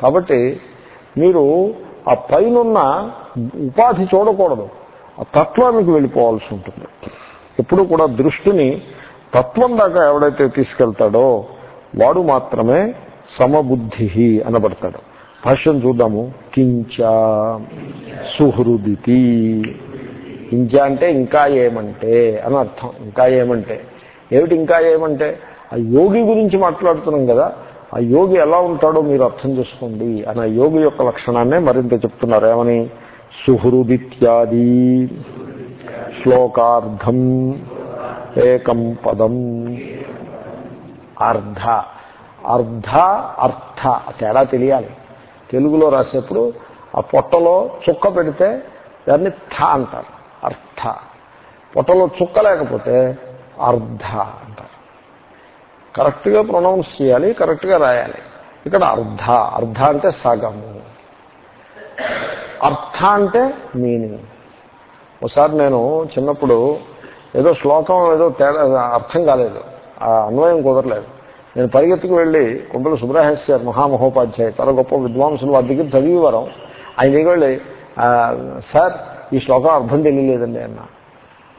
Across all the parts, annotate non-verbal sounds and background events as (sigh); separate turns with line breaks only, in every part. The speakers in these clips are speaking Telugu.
కాబట్టి మీరు ఆ పైనున్న ఉపాధి చూడకూడదు. ఆ తత్వానికి వెళ్ళిపోవాల్సి ఉంటుంది. ఎప్పుడు కూడా దృష్టిని తత్వం దాకా ఎవడైతే తీసుకెళ్తాడో వాడు మాత్రమే సమబుద్ధి అనబడతాడు. భాష్యం చూద్దాము. కించ సుహృదితి. కించ అంటే ఇంకా ఏమంటే అని అర్థం. ఇంకా ఏమంటే. ఏమిటి ఇంకా ఏమంటే? ఆ యోగి గురించి మాట్లాడుతున్నాం కదా. ఆ యోగి ఎలా ఉంటాడో మీరు అర్థం చేసుకోండి అని ఆ యోగి యొక్క లక్షణాన్నే మరింత చెప్తున్నారు. ఏమని? సుహృదిత్యాది శ్లోకార్థం ఏకం పదం. అర్ధ. అర్ధ అర్థ. తేడా తెలియాలి. తెలుగులో రాసేప్పుడు ఆ పొట్టలో చుక్క పెడితే దాన్ని థ అంటారు. అర్థ. పొట్టలో చుక్క లేకపోతే అర్ధ. అంటారు కరెక్ట్గా ప్రొనౌన్స్ చేయాలి కరెక్ట్గా రాయాలి. ఇక్కడ అర్ధ అర్ధ అంటే సగము. అర్థ అంటే మీనింగ్. ఒకసారి నేను చిన్నప్పుడు ఏదో శ్లోకం ఏదో తేడా అర్థం కాలేదు. ఆ అన్వయం కుదరలేదు. నేను పరిగెత్తుకు వెళ్ళి కుంపల సుబ్రహ్మణ్య గారు మహామహోపాధ్యాయ చాలా గొప్ప విద్వాంసులు వారి దగ్గర చదివేవారం. ఆయన దగ్గర వెళ్ళి సార్ ఈ శ్లోకం అర్థం తెలియలేదండి అన్న.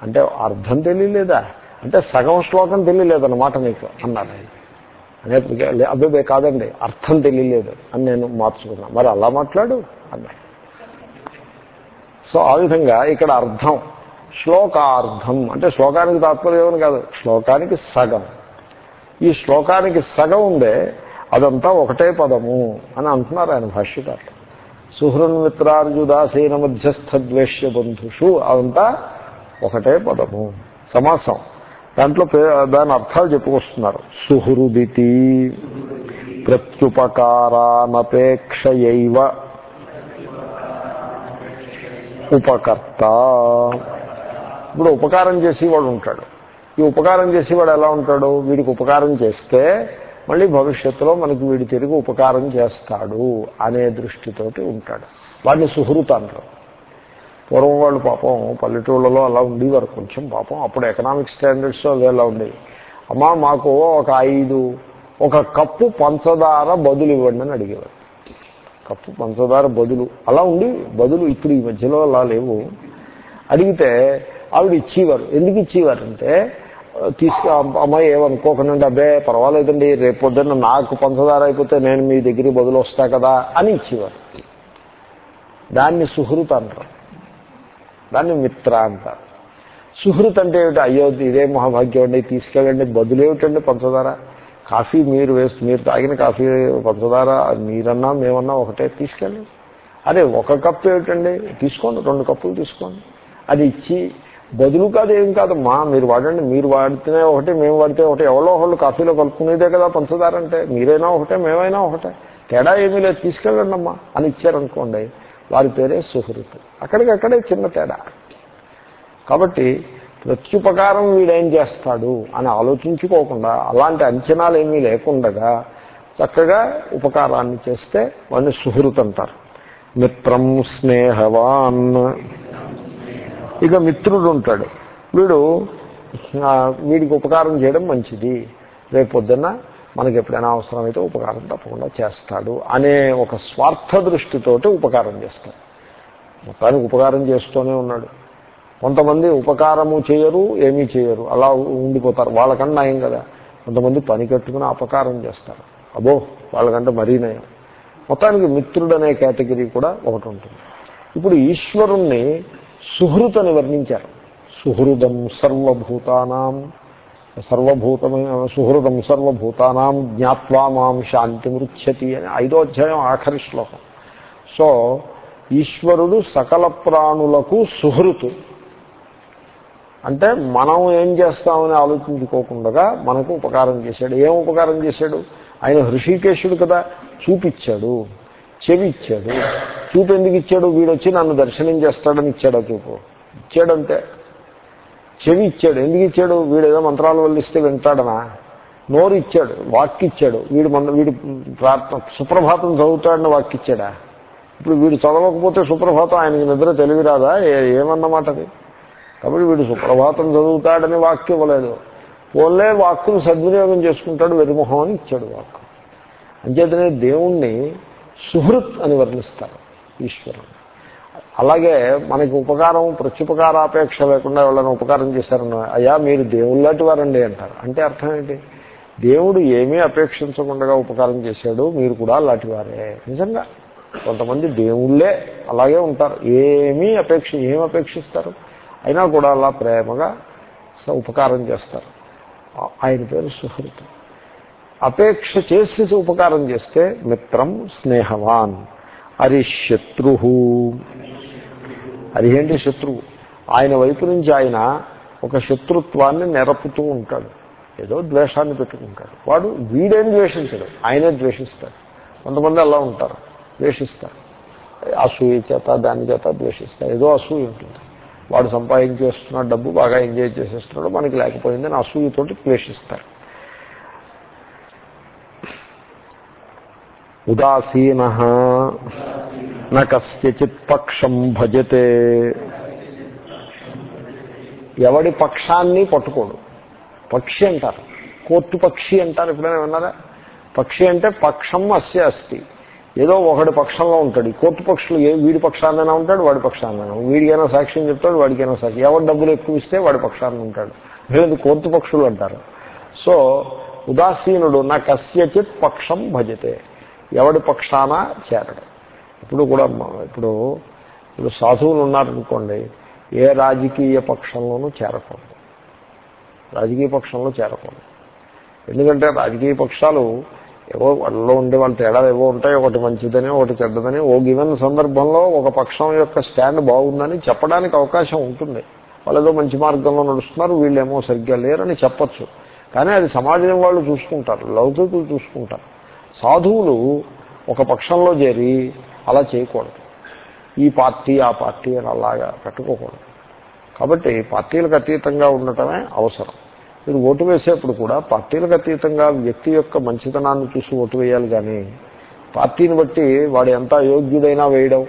అంటే అర్థం తెలియలేదా? అంటే సగం శ్లోకం తెలియలేదన్నమాట నీకు అన్నారు ఆయన అనేప్పటికీ అబ్బాయి కాదండి అర్థం తెలియలేదు అని నేను మార్చుకున్నా. మరి అలా మాట్లాడు అన్నాడు. సో ఆ విధంగా ఇక్కడ అర్థం శ్లోకార్థం అంటే శ్లోకానికి తాత్పర్యం కాదు శ్లోకానికి సగం. ఈ శ్లోకానికి సగం ఉందే అదంతా ఒకటే పదము అని అంటున్నారు ఆయన భాష్యకారులు. సుహృన్మిత్రార్జుదాసీన మధ్యస్థ ద్వేష్య బంధుషు అదంతా ఒకటే పదము. సమాసం. దాంట్లో పే- దాని అర్థాలు చెప్పుకొస్తున్నారు. సుహృదితి ప్రత్యుపకారానపేక్షయైవ ఉపకర్త. ఇప్పుడు ఉపకారం చేసేవాడు ఉంటాడు. ఈ ఉపకారం చేసేవాడు ఎలా ఉంటాడు? వీడికి ఉపకారం చేస్తే మళ్ళీ భవిష్యత్తులో మనకి వీడి తిరిగి ఉపకారం చేస్తాడు అనే దృష్టితోటి ఉంటాడు. వాడిని సుహృత అంటారు. పూర్వం వాళ్ళు పాపం పల్లెటూళ్ళలో అలా ఉండేవారు. కొంచెం పాపం అప్పుడు ఎకనామిక్ స్టాండర్డ్స్ అవి ఎలా ఉండేవి? అమ్మ మాకు ఒక ఐదు ఒక కప్పు పంచదార బదులు ఇవ్వండి అని అడిగేవారు. కప్పు పంచదార బదులు అలా ఉండి బదులు ఇప్పుడు ఈ మధ్యలో అలా లేవు. అడిగితే ఆవిడ ఇచ్చేవారు. ఎందుకు ఇచ్చేవారంటే తీసుకు అమ్మాయి ఏమనుకోకుండా అబ్బే పర్వాలేదండి రేపు పొద్దున్న నాకు పంచదార అయిపోతే నేను మీ దగ్గరికి బదులు వస్తా కదా అని ఇచ్చేవారు. దాన్ని సుహృత అంటారు. దాన్ని మిత్ర అంటారు. సుహృత్ అంటే ఏమిటి? అయ్యో ఇదే మహాభాగ్యం అండి తీసుకెళ్ళండి బదులేమిటండి పంచదార? కాఫీ మీరు వేస్ట్ మీరు తాగిన కాఫీ పంచదార మీరన్నా మేమన్నా ఒకటే తీసుకెళ్ళండి అదే ఒక కప్పు ఏమిటండి? తీసుకోండి రెండు కప్పులు తీసుకోండి. అది ఇచ్చి బదులు కాదు ఏం కాదమ్మా మీరు వాడండి మీరు వాడితేనే ఒకటి మేము వాడితే ఒకటి ఎవరో ఒకళ్ళు కాఫీలో కలుపుకునేదే కదా పంచదార అంటే మీరైనా ఒకటే మేమైనా ఒకటే. తేడా ఏమీ లేదు తీసుకెళ్ళండి అమ్మా అని ఇచ్చారనుకోండి. వారి పేరే సుహృత్. అక్కడికక్కడే చిన్న తేడా. కాబట్టి ప్రత్యుపకారం వీడేం చేస్తాడు అని ఆలోచించుకోకుండా అలాంటి అంచనాలు ఏమీ లేకుండగా చక్కగా ఉపకారాన్ని చేస్తే వాడిని సుహృత్ అంటారు. మిత్రం స్నేహవాన్. ఇక మిత్రుడు ఉంటాడు. వీడు వీడికి ఉపకారం చేయడం మంచిది. రేపు పొద్దున్న మనకి ఎప్పుడైనా అవసరమైతే ఉపకారం తప్పకుండా చేస్తాడు అనే ఒక స్వార్థ దృష్టితోటి ఉపకారం చేస్తాడు. మొత్తానికి ఉపకారం చేస్తూనే ఉన్నాడు. కొంతమంది ఉపకారము చేయరు ఏమీ చేయరు. అలా ఉండిపోతారు. వాళ్ళకన్నా నయం కదా. కొంతమంది పని కట్టుకుని అపకారం చేస్తారు. అబో వాళ్ళకంటే మరీ నయం. మొత్తానికి మిత్రుడు కేటగిరీ కూడా ఒకటి ఉంటుంది. ఇప్పుడు ఈశ్వరుణ్ణి సుహృతని వర్ణించారు. సుహృదం సర్వభూతానాం. సర్వభూతమైన సుహృదం సర్వభూతానాం జ్ఞాత్వా మాం శాంతి మృచ్చతి అని ఐదో అధ్యాయం ఆఖరి శ్లోకం. సో ఈశ్వరుడు సకల ప్రాణులకు సుహృతు. అంటే మనం ఏం చేస్తామని ఆలోచించుకోకుండా మనకు ఉపకారం చేశాడు. ఏం ఉపకారం చేశాడు? ఆయన హృషికేశుడు కదా చూపిచ్చాడు. చెవి ఇచ్చాడు చూపు ఎందుకు ఇచ్చాడు? వీడొచ్చి నన్ను దర్శనం చేస్తాడని ఇచ్చాడు ఆ చూపు? ఇచ్చాడంతే. చెవి ఇచ్చాడు. ఎందుకు ఇచ్చాడు? వీడు ఏదో మంత్రాల వల్ల ఇస్తే వింటాడనా? నోరు ఇచ్చాడు వాక్ ఇచ్చాడు వీడు మన వీడు ప్రార్థన సుప్రభాతం చదువుతాడని వాక్ ఇచ్చాడా ఇప్పుడు వీడు చదవకపోతే సుప్రభాతం ఆయనకి నిద్ర తెలివిరాదా? ఏమన్నమాటది? ఏమన్నమాట కాబట్టి వీడు సుప్రభాతం చదువుతాడని వాక్యం ఇవ్వలేదు. పోలే వాక్కును సద్వినియోగం చేసుకుంటాడు వెరిమొహం అని ఇచ్చాడు వాక్కు. అంచేతనే దేవుణ్ణి సుహృత్ అని వర్ణిస్తారు ఈశ్వరుడు. అలాగే మనకి ఉపకారం ప్రత్యుపకారాపేక్ష లేకుండా ఎవరైనా ఉపకారం చేశారన్న అయ్యా మీరు దేవుళ్ళాంటి వారండి అంటారు. అంటే అర్థం ఏంటి? దేవుడు ఏమీ అపేక్షించకుండా ఉపకారం చేశాడు మీరు కూడా అలాంటి వారే. నిజంగా కొంతమంది దేవుళ్ళే అలాగే ఉంటారు. ఏమీ అపేక్ష ఏం అపేక్షిస్తారు? అయినా కూడా అలా ప్రేమగా ఉపకారం చేస్తారు. ఆయన పేరు సుహృత్. అపేక్ష చేసి ఉపకారం చేస్తే మిత్రం స్నేహవాన్ అరి శత్రు అది ఏంటి శత్రువు. ఆయన వైపు నుంచి ఆయన ఒక శత్రుత్వాన్ని నెరపుతూ ఉంటాడు. ఏదో ద్వేషాన్ని పెట్టుకుంటాడు. వాడు వీడేం ద్వేషించడు ఆయనే ద్వేషిస్తాడు. కొంతమంది అలా ఉంటారు ద్వేషిస్తారు. అసూయ చేత దాని చేత ద్వేషిస్తారు. ఏదో అసూయ ఉంటుంది. వాడు సంపాదించేస్తున్న డబ్బు బాగా ఎంజాయ్ చేసేస్తున్నాడు మనకి లేకపోయిందని అసూయతోటి ద్వేషిస్తారు. ఉదాసీన నచిత్ పక్షం భజతే ఎవడి పక్షాన్ని పట్టుకోడు. పక్షి అంటారు. కోర్టు పక్షి అంటారు. ఎప్పుడైనా విన్నారా? పక్షి అంటే పక్షం అస్య అస్తి. ఏదో ఒకటి పక్షంలో ఉంటాడు. ఈ కోర్టు పక్షులు ఏ వీడి పక్షాన్నైనా ఉంటాడు వాడి పక్షాన్నైనా వీడికైనా సాక్ష్యం చెప్తాడు వాడికైనా సాక్షి ఎవరు డబ్బులు ఎక్కువ ఇస్తే వాడి పక్షాన్ని ఉంటాడు. లేదు కోర్టు పక్షులు అంటారు. సో ఉదాసీనుడు నా కస్యచిత్ పక్షం భజతే. ఎవడి పక్షాన చేరడు. ఇప్పుడు కూడా ఇప్పుడు ఇప్పుడు సాధువులు ఉన్నారనుకోండి ఏ రాజకీయ పక్షంలోనూ చేరకూడదు. రాజకీయ పక్షంలో చేరకూడదు. ఎందుకంటే రాజకీయ పక్షాలు ఏవో వాళ్ళలో ఉండే వాళ్ళ తేడాలు ఏవో ఉంటాయి ఒకటి మంచిదని ఒకటి చెడ్డదని. ఓ గివెన్ సందర్భంలో ఒక పక్షం యొక్క స్టాండ్ బాగుందని చెప్పడానికి అవకాశం ఉంటుంది. వాళ్ళు మంచి మార్గంలో నడుస్తున్నారు వీళ్ళేమో సరిగ్గా లేరని చెప్పచ్చు. కానీ అది సమాజం వాళ్ళు చూసుకుంటారు లౌకికులు చూసుకుంటారు. సాధువులు ఒక పక్షంలో చేరి అలా చేయకూడదు. ఈ పార్టీ ఆ పార్టీ అని అలాగా పెట్టుకోకూడదు. కాబట్టి పార్టీలకు అతీతంగా ఉండటమే అవసరం. మీరు ఓటు వేసేప్పుడు కూడా పార్టీలకు అతీతంగా వ్యక్తి యొక్క మంచితనాన్ని చూసి ఓటు వేయాలి కానీ పార్టీని బట్టి వాడు ఎంత అయోగ్యుడైనా వేయడం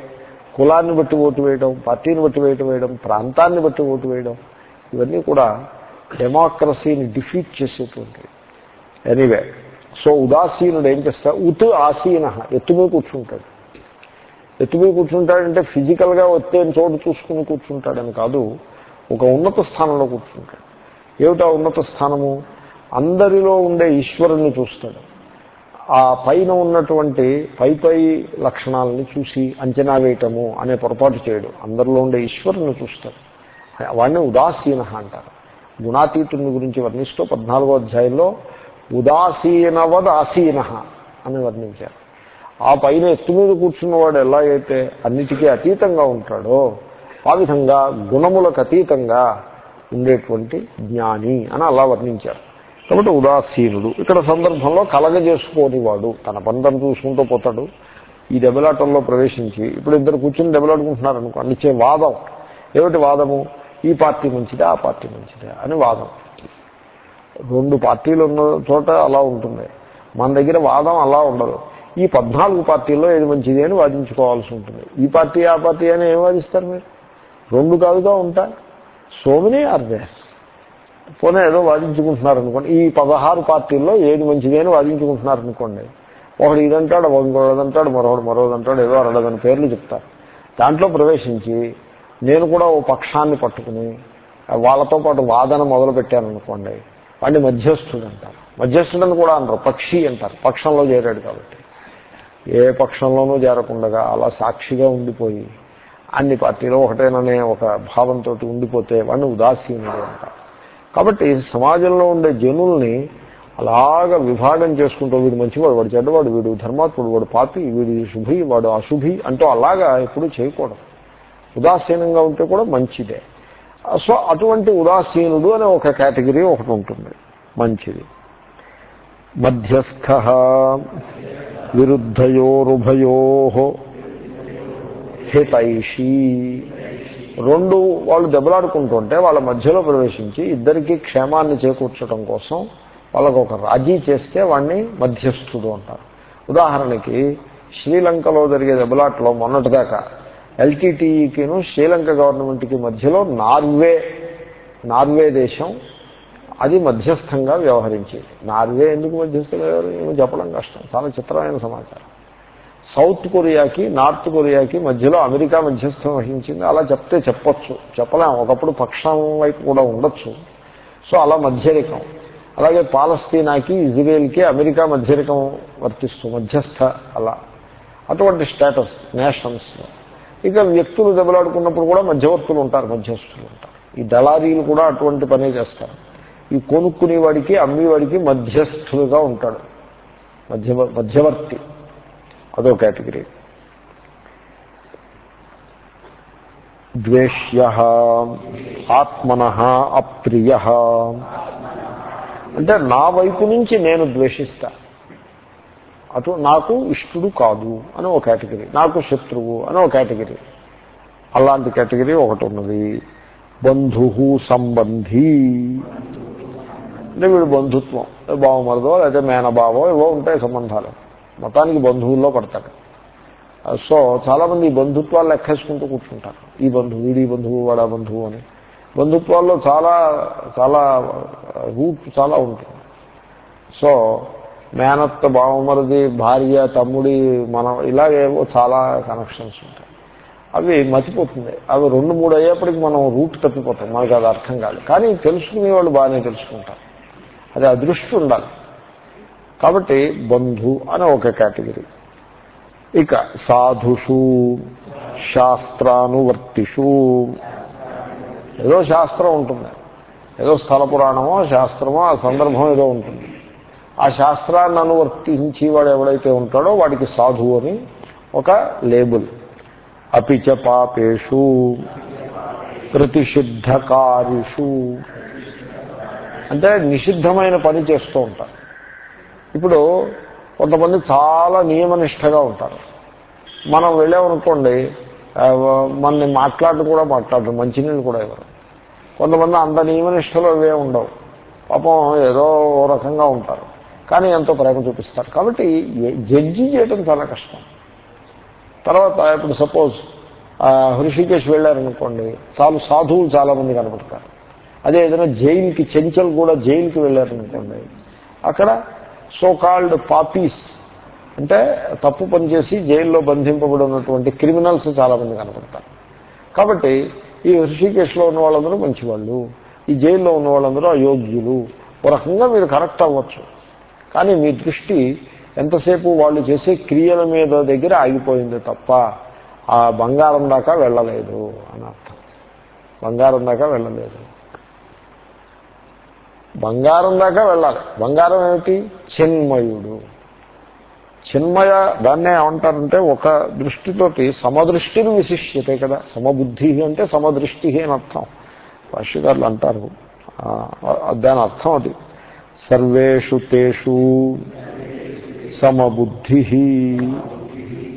కులాన్ని బట్టి ఓటు వేయడం పార్టీని బట్టి వేయటం వేయడం ప్రాంతాన్ని బట్టి ఓటు వేయడం ఇవన్నీ కూడా డెమోక్రసీని డిఫీట్ చేసేటువంటివి ఎనీవే సో ఉదాసీనుడు ఏం చేస్తాడు? ఉత్ ఆసీన ఎత్తుమీ కూర్చుంటాడు. ఎత్తుకుని కూర్చుంటాడంటే ఫిజికల్గా వచ్చే చోటు చూసుకుని కూర్చుంటాడని కాదు ఒక ఉన్నత స్థానంలో కూర్చుంటాడు. ఏమిటా ఉన్నత స్థానము? అందరిలో ఉండే ఈశ్వరుణ్ణి చూస్తాడు. ఆ పైన ఉన్నటువంటి పై పై లక్షణాలని చూసి అంచనా వేయటము అనే పొరపాటు చేయడు. అందరిలో ఉండే ఈశ్వరుని చూస్తాడు. వాడిని ఉదాసీన అంటారు. గుణాతీతుని గురించి వర్ణిస్తూ పద్నాలుగో అధ్యాయంలో ఉదాసీనవద్ ఆసీన అని వర్ణించారు. ఆ పైన ఎత్తు మీద కూర్చున్నవాడు ఎలా అయితే అన్నిటికీ అతీతంగా ఉంటాడో ఆ విధంగా గుణములకు అతీతంగా ఉండేటువంటి జ్ఞాని అని అలా వర్ణించారు. కాబట్టి ఉదాసీనుడు. ఇక్కడ సందర్భంలో కలగజేసుకోనివాడు. తన పని చూసుకుంటూ పోతాడు. ఈ దెబ్బలాటంలో ప్రవేశించి ఇప్పుడు ఇద్దరు కూర్చుని దెబ్బలాడుకుంటున్నారు అనుకో అన్నిచ్చే వాదం. ఏమిటి వాదము? ఈ పార్టీ మంచిదా ఆ పార్టీ మంచిదా అని వాదం. రెండు పార్టీలు ఉన్న చోట అలా ఉంటుంది. మన దగ్గర వాదం అలా ఉండదు. ఈ పద్నాలుగు పార్టీల్లో ఏది మంచిది అని వాదించుకోవాల్సి ఉంటుంది. ఈ పార్టీ ఆ పార్టీ అని ఏం వాదిస్తారు మీరు? రెండు కాదుగా ఉంటా. సో మెనీ ఆర్ దే పోనీ ఏదో వాదించుకుంటున్నారు అనుకోండి ఈ పదహారు పార్టీల్లో ఏది మంచిది అని వాదించుకుంటున్నారు అనుకోండి ఒకడు ఇదంటాడు ఇంకోదంటాడు మరొకడు మరొకదంటాడు ఏదో అరడదని పేర్లు చెప్తారు. దాంట్లో ప్రవేశించి నేను కూడా ఓ పక్షాన్ని పట్టుకుని వాళ్ళతో పాటు వాదన మొదలు పెట్టాను అనుకోండి వాడిని మధ్యస్థుడు అంటారు. మధ్యస్థుడని కూడా అంటారు పక్షి అంటారు. పక్షంలో చేరాడు కాబట్టి. ఏ పక్షంలోనూ చేరకుండా అలా సాక్షిగా ఉండిపోయి అన్ని పార్టీలో ఒకటేననే ఒక భావంతో ఉండిపోతే వాడిని ఉదాసీనుడు అంటారు. కాబట్టి సమాజంలో ఉండే జనుల్ని అలాగా విభాగం చేసుకుంటూ వీడు మంచివాడు వాడు చెడ్డవాడు వీడు ధర్మాత్ముడు వాడు పాపి వీడు శుభి వాడు అశుభి అంటూ అలాగా ఎప్పుడూ చేయకూడదు. ఉదాసీనంగా ఉంటే కూడా మంచిదే. సో అటువంటి ఉదాసీనుడు అనే ఒక కేటగిరీ ఒకటి ఉంటుంది. మంచిది. మధ్యస్థ. విరుద్ధయోరుభయో హితైషీ. రెండు వాళ్ళు దెబ్బలాడుకుంటుంటే వాళ్ళ మధ్యలో ప్రవేశించి ఇద్దరికి క్షేమాన్ని చేకూర్చడం కోసం వాళ్ళకు ఒక రాజీ చేస్తే వాడిని మధ్యస్థుడు అంటారు. ఉదాహరణకి శ్రీలంకలో జరిగే దెబ్బలాట్లో మొన్నటిదాకా ఎల్టీటీఈకిను శ్రీలంక గవర్నమెంట్కి మధ్యలో నార్వే నార్వే దేశం అది మధ్యస్థంగా వ్యవహరించేది. నార్వే ఎందుకు మధ్యస్థంగా వ్యవహరించింది చెప్పడం కష్టం. చాలా చిత్రమైన సమాచారం. సౌత్ కొరియాకి నార్త్ కొరియాకి మధ్యలో అమెరికా మధ్యస్థం వహించింది. అలా చెప్తే చెప్పొచ్చు. చెప్పలేం. ఒకప్పుడు పక్షం వైపు కూడా ఉండొచ్చు. సో అలా మధ్యరికం అలాగే పాలస్తీనాకి ఇజ్రాయేల్కి అమెరికా మధ్యరికం వర్తిస్తూ మధ్యస్థ అలా. అటువంటి స్టేటస్ నేషన్స్ ఇక వ్యక్తులు దెబ్బలాడుకున్నప్పుడు కూడా మధ్యవర్తులు ఉంటారు మధ్యస్థులు ఉంటారు. ఈ దళారీలు కూడా అటువంటి పనే చేస్తారు. ఈ కొనుక్కునేవాడికి అమ్మేవాడికి మధ్యస్థులుగా ఉంటాడు. మధ్య మధ్యవర్తి. అదో కేటగిరీ. ద్వేష్య ఆత్మన అప్రియ. అంటే నా వైపు నుంచి నేను ద్వేషిస్తా. అటు నాకు ఇష్టడు కాదు అని ఒక కేటగిరీ. నాకు శత్రువు అని ఒక కేటగిరీ. అలాంటి కేటగిరీ ఒకటి ఉన్నది. బంధు సంబంధీ. అంటే వీడు బంధుత్వం. బావమరదో లేదా మేనబావో ఏవో ఉంటాయి సంబంధాలు. మతానికి బంధువుల్లో పడతాడు. సో చాలామంది ఈ బంధుత్వాలు లెక్కేసుకుంటూ కూర్చుంటారు. ఈ బంధువు వీడి బంధువు వాడా బంధువు అని. బంధుత్వాల్లో చాలా చాలా రూట్ చాలా ఉంటుంది. సో మేనత్త బావమరిది భార్య తమ్ముడి మనం ఇలాగేవో చాలా కనెక్షన్స్ ఉంటాయి. అవి మతిపోతుంది. అవి రెండు మూడు అయ్యేప్పటికి మనం రూట్ తప్పిపోతాం. మనకు అది అర్థం కాదు. కానీ తెలుసుకునే వాళ్ళు బాగానే తెలుసుకుంటారు. అది అదృష్టి ఉండాలి. కాబట్టి బంధు అని ఒక కేటగిరీ. ఇక సాధుషు శాస్త్రానువర్తిషు. ఏదో శాస్త్రం ఉంటుంది. ఏదో స్థల పురాణమో శాస్త్రమో ఆ సందర్భం ఏదో ఉంటుంది. ఆ శాస్త్రాన్ని అనువర్తించి వాడు ఎవడైతే ఉంటాడో వాడికి సాధువు అని ఒక లేబుల్. అపిచ పాపేషు ప్రతిషిద్ధకారిషు. అంటే నిషిద్ధమైన పని చేస్తూ ఉంటారు. ఇప్పుడు కొంతమంది చాలా నియమనిష్టగా ఉంటారు. మనం వెళ్ళామనుకోండి మనని మాట్లాడు కూడా మాట్లాడరు మంచినీళ్ళు కూడా ఇవ్వరు. కొంతమంది అంత నియమనిష్టలో ఇవే ఉండవు. పాపం ఏదో ఓ రకంగా ఉంటారు. కానీ ఎంతో ప్రేమ చూపిస్తారు. కాబట్టి జడ్జి చేయడం చాలా కష్టం. తర్వాత ఇప్పుడు సపోజ్ హృషికేశ్ వెళ్ళారనుకోండి చాలు సాధువులు చాలామంది కనపడతారు. అదే ఏదైనా జైలుకి చెంచల్ కూడా జైలుకి వెళ్ళారనుకోండి. అక్కడ సోకాల్డ్ పాపీస్ అంటే తప్పు పనిచేసి జైల్లో బంధింపబడి ఉన్నటువంటి క్రిమినల్స్ చాలామంది కనపడతారు. కాబట్టి ఈ హృషికేశ్లో ఉన్న వాళ్ళందరూ మంచివాళ్ళు ఈ జైల్లో ఉన్న వాళ్ళందరూ అయోగ్యులు. ఓ రకంగా మీరు కరెక్ట్ అవ్వచ్చు. కానీ మీ దృష్టి ఎంతసేపు వాళ్ళు చేసే క్రియల మీద దగ్గర ఆగిపోయింది తప్ప ఆ బంగారం దాకా వెళ్ళలేదు అని అర్థం. బంగారం దాకా వెళ్ళలేదు. బంగారం దాకా వెళ్ళాలి. బంగారం ఏమిటి? చిన్మయుడు. చిన్మయ దాన్నే ఏమంటారంటే ఒక దృష్టితోటి సమదృష్టిని విశిష్యతే కదా. సమబుద్ధి అంటే సమదృష్టి అని అర్థం. భాష్యకారులు అంటారు. దాని అర్థం అది. సర్వేషు తేషు సమబుద్ధి.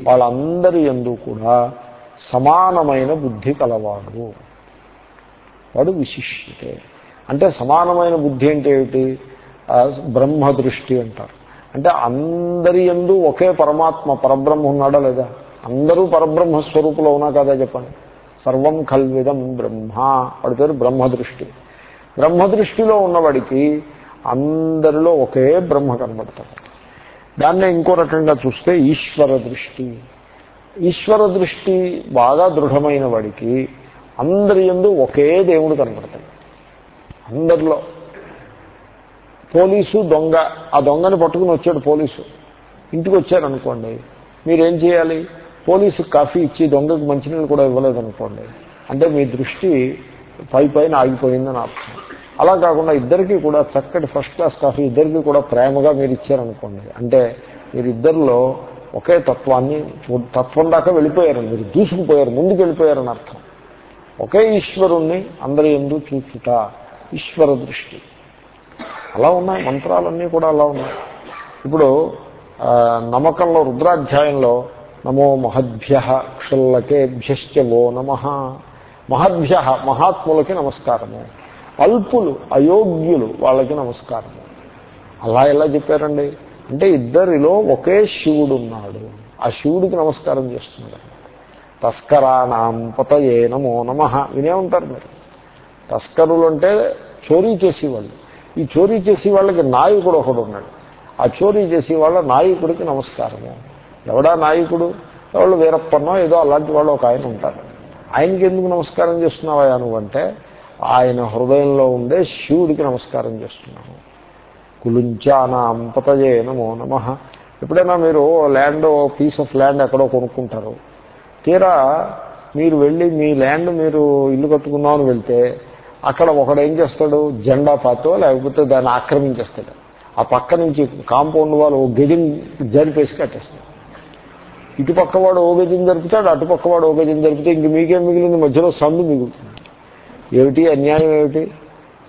వాళ్ళందరి ఎందు కూడా సమానమైన బుద్ధి కలవాడు. వాడు విశిష్యతే. అంటే సమానమైన బుద్ధి అంటే ఏమిటి? బ్రహ్మ దృష్టి అంటారు. అంటే అందరి ఎందు ఒకే పరమాత్మ పరబ్రహ్మ ఉన్నాడా లేదా? అందరూ పరబ్రహ్మ స్వరూపులో ఉన్నా కదా చెప్పండి? సర్వం కల్విదం బ్రహ్మ. వాడి పేరు బ్రహ్మదృష్టి. బ్రహ్మదృష్టిలో ఉన్నవాడికి అందరిలో ఒకే బ్రహ్మ కనబడతాడు. దాన్నే ఇంకో రకంగా చూస్తే ఈశ్వర దృష్టి. ఈశ్వర దృష్టి బాగా దృఢమైన వాడికి అందరి ఎందు ఒకే దేవుడు కనబడతాడు. అందరిలో. పోలీసు దొంగ. ఆ దొంగని పట్టుకుని వచ్చాడు పోలీసు. ఇంటికి వచ్చారనుకోండి మీరేం చేయాలి? పోలీసు కాఫీ ఇచ్చి దొంగకు మంచినీళ్ళు కూడా ఇవ్వలేదనుకోండి అంటే మీ దృష్టి పై పైన ఆగిపోయిందని అర్థం. అలా కాకుండా ఇద్దరికీ కూడా చక్కటి ఫస్ట్ క్లాస్ కాఫీ ఇద్దరికీ కూడా ప్రేమగా మీరు ఇచ్చారనుకోండి. అంటే మీరిద్దరిలో ఒకే తత్వాన్ని తత్వం దాకా వెళ్ళిపోయారు. మీరు దూసుకుపోయారు ముందుకు వెళ్ళిపోయారని అర్థం. ఒకే ఈశ్వరుణ్ణి అందరి ఎందు చూచుట. ఈశ్వర దృష్టి. అలా ఉన్నాయి మంత్రాలన్నీ కూడా అలా ఉన్నాయి. ఇప్పుడు నమ్మకంలో రుద్రాధ్యాయంలో నమో మహద్భ్య క్షుల్లకేభ్యశ్చ ఓ నమ. మహద్భ్య మహాత్ములకి నమస్కారము. అల్పులు అయోగ్యులు వాళ్ళకి నమస్కారము. అలా ఎలా చెప్పారండి? అంటే ఇద్దరిలో ఒకే శివుడు ఉన్నాడు. ఆ శివుడికి నమస్కారం చేస్తున్నాడు తస్కరాణం పతయే నమో నమ. వినే ఉంటారు మీరు? తస్కరులు అంటే చోరీ చేసేవాళ్ళు. ఈ చోరీ చేసే వాళ్ళకి నాయకుడు ఒకడు ఉన్నాడు. ఆ చోరీ చేసే వాళ్ళ నాయకుడికి నమస్కారము. ఎవడా నాయకుడు? ఎవరు వీరప్పనో ఏదో అలాంటి వాళ్ళు ఒక ఆయన ఉంటారు. ఆయనకి ఎందుకు నమస్కారం చేస్తున్నావా నువ్వు అంటే ఆయన హృదయంలో ఉండే శివుడికి నమస్కారం చేస్తున్నాను కులుంచానాం పతయే నమో నమ. ఎప్పుడైనా మీరు ల్యాండ్ పీస్ ఆఫ్ ల్యాండ్ ఎక్కడో కొనుక్కుంటారు. తీరా మీరు వెళ్ళి మీ ల్యాండ్ మీరు ఇల్లు కట్టుకుందామని వెళ్తే అక్కడ ఒకడు ఏం చేస్తాడు? జెండా పాతో లేకపోతే దాన్ని ఆక్రమించేస్తాడు. ఆ పక్క నుంచి కాంపౌండ్ వాళ్ళు ఓ గజం జరిపేసి కట్టేస్తాడు. ఇటుపక్క వాడు ఓ గజం జరుపుతాడు అటుపక్క వాడు ఓ గజం జరిపితే ఇంక మీకేం మిగిలింది? మధ్యలో సందు మిగులుతుంది. ఏమిటి? అన్యాయం ఏమిటి?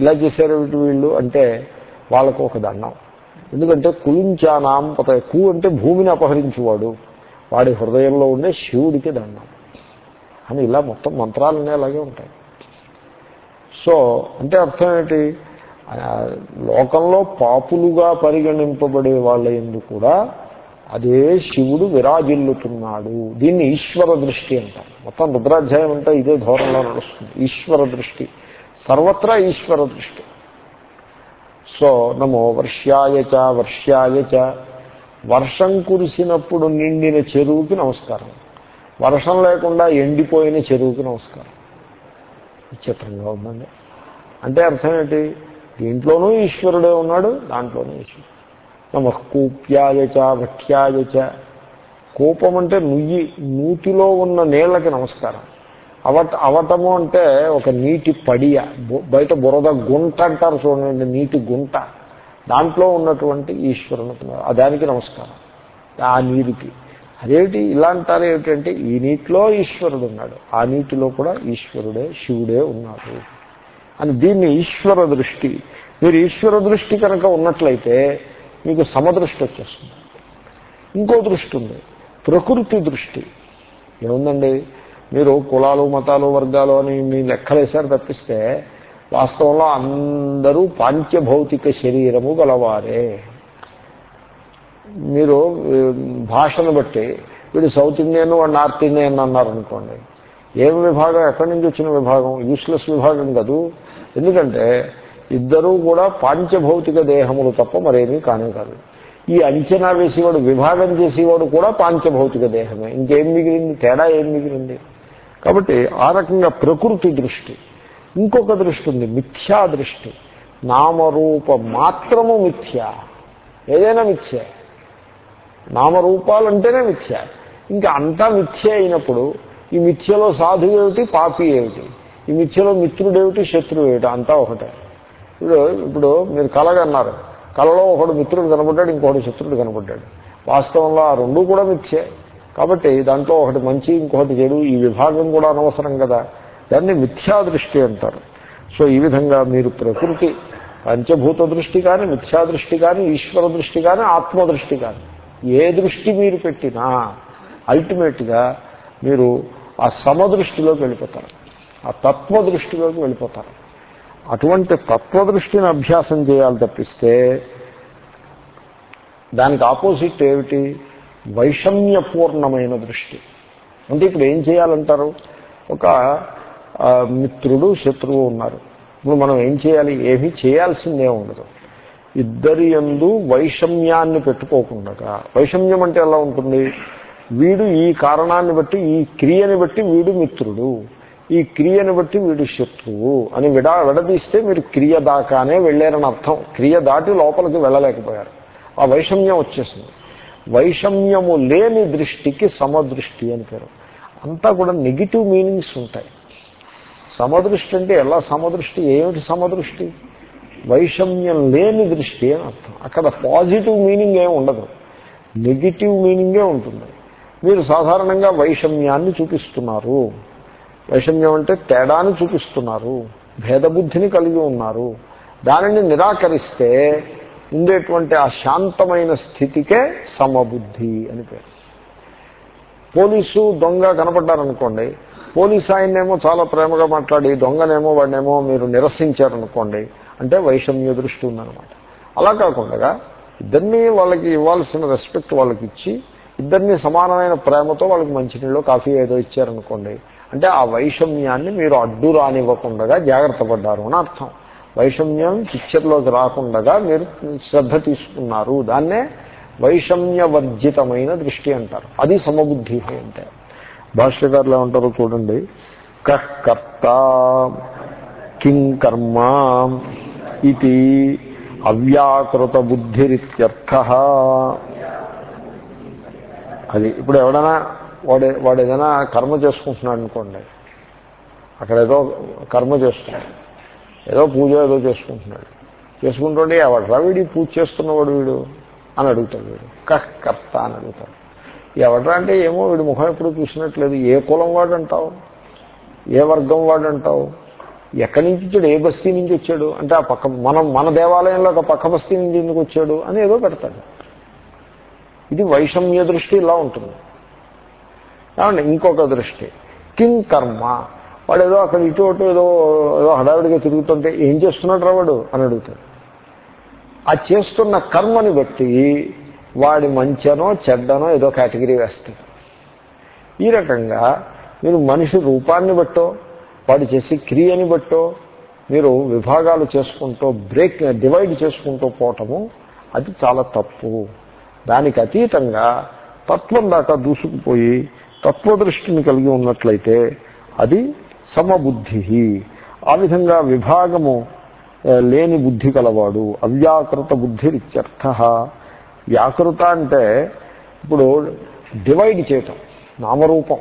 ఇలా చేశారు ఏమిటి వీళ్ళు? అంటే వాళ్ళకు ఒక దండం. ఎందుకంటే కులించానాం పత కు అంటే భూమిని అపహరించేవాడు. వాడి హృదయంలో ఉండే శివుడికి దండం. అని ఇలా మొత్తం మంత్రాలనే అలాగే ఉంటాయి. సో అంటే అర్థం లోకంలో పాపులుగా పరిగణింపబడే వాళ్ళ ఎందు కూడా అదే శివుడు విరాజిల్లుతున్నాడు. దీన్ని ఈశ్వర దృష్టి అంటారు. మొత్తం రుద్రాధ్యాయం అంతా ఇదే ధోరణిలో నడుస్తుంది. ఈశ్వర దృష్టి. సర్వత్రా ఈశ్వర దృష్టి. సో నమో వర్ష్యాయ చ వర్ష్యాయ చ. వర్షం కురిసినప్పుడు నిండిన చెరువుకి నమస్కారం. వర్షం లేకుండా ఎండిపోయిన చెరువుకి నమస్కారం. విచిత్రంగా ఉందండి. అంటే అర్థం ఏంటి? దీంట్లోనూ ఈశ్వరుడే ఉన్నాడు దాంట్లోనూ ఈశ్వరుడు. నమ కూప్యాయచ వక్యాయచ కూపం అంటే నుయ్యి నూతిలో ఉన్న నీళ్ళకి నమస్కారం. అవట అవటము అంటే ఒక నీటి పడియ బు- బయట బురద గుంట అంటారు చూడండి నీటి గుంట. దాంట్లో ఉన్నటువంటి ఈశ్వరునికి దానికి నమస్కారం. ఆ నీరుకి అదేమిటి? ఇలా అంటారు ఏమిటంటే ఈ నీటిలో ఈశ్వరుడు ఉన్నాడు. ఆ నీటిలో కూడా ఈశ్వరుడే శివుడే ఉన్నాడు. అని దీన్ని ఈశ్వర దృష్టి. మీరు ఈశ్వర దృష్టి కనుక ఉన్నట్లయితే మీకు సమదృష్టి వచ్చేస్తుంది. ఇంకో దృష్టి ఉంది. ప్రకృతి దృష్టి. ఏముందండి? మీరు కులాలు మతాలు వర్గాలు అని మీ లెక్కలేసారి తప్పిస్తే వాస్తవంలో అందరూ పాంచభౌతిక శరీరము గలవారే. మీరు భాషను బట్టి వీడు సౌత్ ఇండియన్ వాడు నార్త్ ఇండియన్ అన్నారనుకోండి. ఏం విభాగం? ఎక్కడి నుంచి వచ్చిన విభాగం? యూస్లెస్ విభాగం కాదు? ఎందుకంటే ఇద్దరూ కూడా పాంచభౌతిక దేహములు తప్ప మరేమీ కానే కాదు. ఈ అంచనా వేసేవాడు విభాగం చేసేవాడు కూడా పాంచభౌతిక దేహమే. ఇంకేం మిగిలింది? తేడా ఏం మిగిలింది? కాబట్టి ఆ రకంగా ప్రకృతి దృష్టి. ఇంకొక దృష్టి ఉంది మిథ్యా దృష్టి. నామరూప మాత్రము మిథ్య. ఏదైనా మిథ్య. నామరూపాలంటేనే మిథ్య. ఇంకా అంతా మిథ్య అయినప్పుడు ఈ మిథ్యలో సాధువు ఏమిటి? పాపి ఏమిటి? ఈ మిథ్యలో మిత్రుడేమిటి? శత్రువు ఏమిటి? అంతా ఒకటే. ఇప్పుడు ఇప్పుడు మీరు కలగన్నారు. కలలో ఒకడు మిత్రుడు కనబడ్డాడు ఇంకొకటి శత్రుడు కనబడ్డాడు. వాస్తవంలో ఆ రెండు కూడా మిథ్యే. కాబట్టి దాంట్లో ఒకటి మంచి ఇంకొకటి చెడు ఈ విభాగం కూడా అనవసరం కదా. దాన్ని మిథ్యా దృష్టి అంటారు. సో ఈ విధంగా మీరు ప్రకృతి పంచభూత దృష్టి కానీ మిథ్యా దృష్టి కానీ ఈశ్వర దృష్టి కానీ ఆత్మ దృష్టి కానీ ఏ దృష్టి మీరు పెట్టినా అల్టిమేట్గా మీరు ఆ సమదృష్టిలోకి వెళ్ళిపోతారు. ఆ తత్వ దృష్టిలోకి వెళ్ళిపోతారు. అటువంటి తత్వదృష్టిని అభ్యాసం చేయాలి తప్పిస్తే దానికి ఆపోజిట్ ఏమిటి? వైషమ్యపూర్ణమైన దృష్టి. అంటే ఇప్పుడు ఏం చేయాలంటారు? ఒక మిత్రుడు శత్రువు ఉన్నారు. ఇప్పుడు మనం ఏం చేయాలి? ఏమీ చేయాల్సిందే ఉండదు. ఇద్దరి ఎందు వైషమ్యాన్ని పెట్టుకోకుండా వైషమ్యం అంటే ఎలా ఉంటుంది? వీడు ఈ కారణాన్ని బట్టి ఈ క్రియని బట్టి వీడు మిత్రుడు. ఈ క్రియని బట్టి వీడు శత్రువు అని విడా విడదీస్తే మీరు క్రియ దాకానే వెళ్ళారని అర్థం. క్రియ దాటి లోపలికి వెళ్ళలేకపోయారు. ఆ వైషమ్యం వచ్చేసింది. వైషమ్యము లేని దృష్టికి సమదృష్టి అని పేరు. అంతా కూడా నెగిటివ్ మీనింగ్స్ ఉంటాయి. సమదృష్టి అంటే ఎలా? సమదృష్టి ఏమిటి సమదృష్టి? వైషమ్యం లేని దృష్టి అని అర్థం. అక్కడ పాజిటివ్ మీనింగ్ ఏమి ఉండదు. నెగిటివ్ మీనింగే ఉంటుంది. మీరు సాధారణంగా వైషమ్యాన్ని చూపిస్తున్నారు. వైషమ్యం అంటే తేడాన్ని చూపిస్తున్నారు. భేదబుద్ధిని కలిగి ఉన్నారు. దానిని నిరాకరిస్తే ఉండేటువంటి ఆ శాంతమైన స్థితికే సమబుద్ధి అని పేరు. పోలీసు దొంగ కనపడ్డారనుకోండి పోలీసు ఆయన్నేమో చాలా ప్రేమగా మాట్లాడి దొంగనేమో వాడినేమో మీరు నిరసించారనుకోండి అంటే వైషమ్య దృష్టి ఉందన్నమాట. అలా కాకుండా ఇద్దరినీ వాళ్ళకి ఇవ్వాల్సిన రెస్పెక్ట్ వాళ్ళకి ఇచ్చి ఇద్దరిని సమానమైన ప్రేమతో వాళ్ళకి మంచినీళ్ళు కాఫీ ఏదో ఇచ్చారనుకోండి అంటే ఆ వైషమ్యాన్ని మీరు అడ్డు రానివ్వకుండా జాగ్రత్త పడ్డారు అని అర్థం. వైషమ్యం పిక్చర్లోకి రాకుండా మీరు శ్రద్ధ తీసుకున్నారు. దాన్నే వైషమ్యవర్జితమైన దృష్టి అంటారు. అది సమబుద్ధి అంటే. భాష్యకారులు ఏమంటారో చూడండి కర్త కిం కర్మ ఇది అవ్యాకృత బుద్ధిరిత్యర్థ అది ఇప్పుడు ఎవడైనా వాడు వాడు ఏదైనా కర్మ చేసుకుంటున్నాడు అనుకోండి అక్కడ ఏదో కర్మ చేస్తున్నాడు ఏదో పూజ ఏదో చేసుకుంటున్నాడు. చేసుకుంటుంటే ఎవడరా వీడి పూజ చేస్తున్నవాడు వీడు అని అడుగుతాడు వీడు. కహ్ కర్త అని అడుగుతాడు. ఎవడరా అంటే ఏమో వీడి ముఖం ఎప్పుడు చూసినట్లేదు. ఏ కులం వాడు అంటావు ఏ వర్గం వాడు అంటావు ఎక్కడి నుంచి వచ్చాడు? ఏ బస్తీ నుంచి వచ్చాడు? అంటే ఆ పక్క మనం మన దేవాలయంలో ఒక పక్క బస్తీ నుంచి ఎందుకు వచ్చాడు? అని ఏదో పెడతాడు. ఇది వైషమ్య దృష్టి ఇలా ఉంటుంది. కాబట్టి ఇంకొక దృష్టి. కిం కర్మ. వాడు ఏదో అక్కడ ఇటు అటు ఏదో ఏదో హడావిడిగా తిరుగుతుంటే ఏం చేస్తున్నాడు రా వాడు? అని అడుగుతాడు. ఆ చేస్తున్న కర్మని బట్టి వాడి మంచనో చెడ్డనో ఏదో కేటగిరీ వేస్తాడు. ఈ రకంగా మీరు మనిషి రూపాన్ని బట్టో వాడు చేసే క్రియని బట్టో మీరు విభాగాలు చేసుకుంటూ బ్రేక్ డివైడ్ చేసుకుంటూ పోవటము అది చాలా తప్పు. దానికి అతీతంగా తత్వం దాకా దూసుకుపోయి తత్వదృష్టిని కలిగి ఉన్నట్లయితే అది సమబుద్ధి ఆ విధంగా విభాగము లేని బుద్ధి కలవాడు అవ్యాకృత బుద్ధి ఇత్యర్థ వ్యాకృత అంటే ఇప్పుడు డివైడ్ చేయటం నామరూపం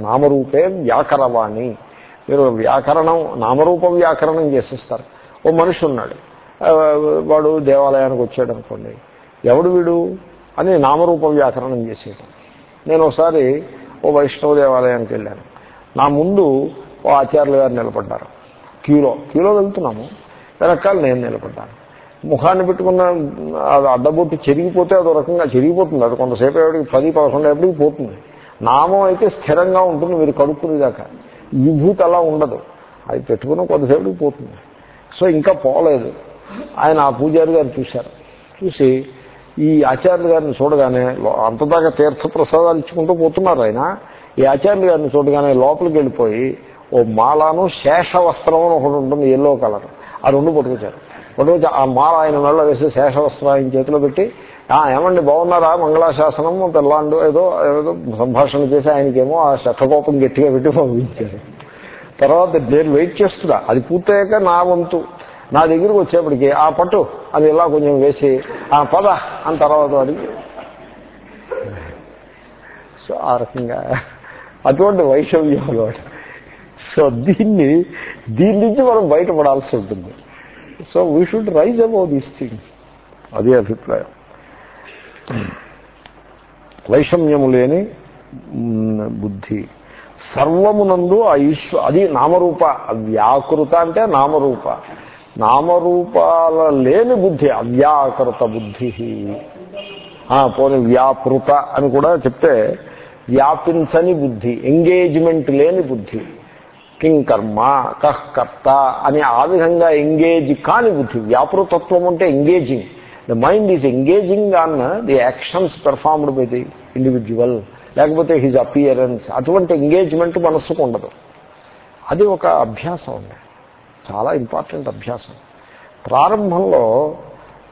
నామరూపే వ్యాకరవాణి. మీరు వ్యాకరణం నామరూప వ్యాకరణం చేసేస్తారు. ఓ మనిషి ఉన్నాడు. వాడు దేవాలయానికి వచ్చాడు అనుకోండి. ఎవడు వీడు? అని నామరూప వ్యాకరణం చేసేయటం. నేను ఒకసారి ఓ వైష్ణవ దేవాలయానికి వెళ్ళాను. నా ముందు ఓ ఆచార్యులు గారు నిలబడ్డారు. క్యూలో క్యూలో వెళ్తున్నాము. వెనకాల నేను నిలబడ్డాను. ముఖాన్ని పెట్టుకున్న అది అడ్డబొట్టు చెరిగిపోతే అదో రకంగా చెరిగిపోతుంది. అది కొంతసేపు ఎవరికి పది పదకొండు ఎప్పటికి పోతుంది. నామం అయితే స్థిరంగా ఉంటుంది. మీరు కడుక్కునేదాకా. విభూతి అలా ఉండదు. అది పెట్టుకున్న కొంతసేపటికి పోతుంది. సో ఇంకా పోలేదు. ఆయన ఆ పూజారి గారు చూశారు. చూసి ఈ ఆచార్యులు గారిని చూడగానే అంతదాకా తీర్థ ప్రసాదాలు ఇచ్చుకుంటూ పోతున్నారు ఆయన. ఈ ఆచార్యులు గారిని చూడగానే లోపలికి వెళ్ళిపోయి ఓ మాలను శేష వస్త్రం అని ఒకటి ఉంటుంది ఎల్లో కలర్ ఆ రెండు పట్టుకొచ్చారు. పట్టుకొచ్చి ఆ మాల ఆయన మెళ్ళ వేసి శేష వస్త్రం ఆయన చేతిలో పెట్టి ఏమండి బాగున్నారా? మంగళాశాసనం పిల్లాండు ఏదో ఏదో సంభాషణ చేసి ఆయనకేమో ఆ శతకోపం గట్టిగా పెట్టి పంపించారు. తర్వాత నేను వెయిట్ చేస్తున్నా. అది పూర్తయ్యాక నా వంతు. నా దగ్గరికి వచ్చేప్పటికి ఆ పట్టు అది ఇలా కొంచెం వేసి ఆ పద అని తర్వాత అడిగి. సో ఆ రకంగా. అటువంటి వైషవ్యాలు సో దీన్ని దీని నుంచి మనం బయటపడాల్సి ఉంటుంది. So we should rise above these things అదే అభిప్రాయం. వైషమ్యము లేని బుద్ధి. సర్వమునందు ఆ ఈశ్వ అది నామరూప వ్యాకృత అంటే నామరూప. నామరూపాల లేని బుద్ధి అవ్యాకృత బుద్ధి. పోనీ వ్యాపృత అని కూడా చెప్తే వ్యాపించని బుద్ధి ఎంగేజ్మెంట్ లేని బుద్ధి. కిం కర్మ కహ్ కర్త అని ఆ విధంగా ఎంగేజ్ కాని బుద్ధి. వ్యాపృతత్వం అంటే engaging. The mind is engaging on the actions performed by the individual లేకపోతే హిజ్ అపియరెన్స్ అటువంటి ఎంగేజ్మెంట్ మనస్సుకు ఉండదు. అది ఒక అభ్యాసం ఉంది చాలా ఇంపార్టెంట్ అభ్యాసం. ప్రారంభంలో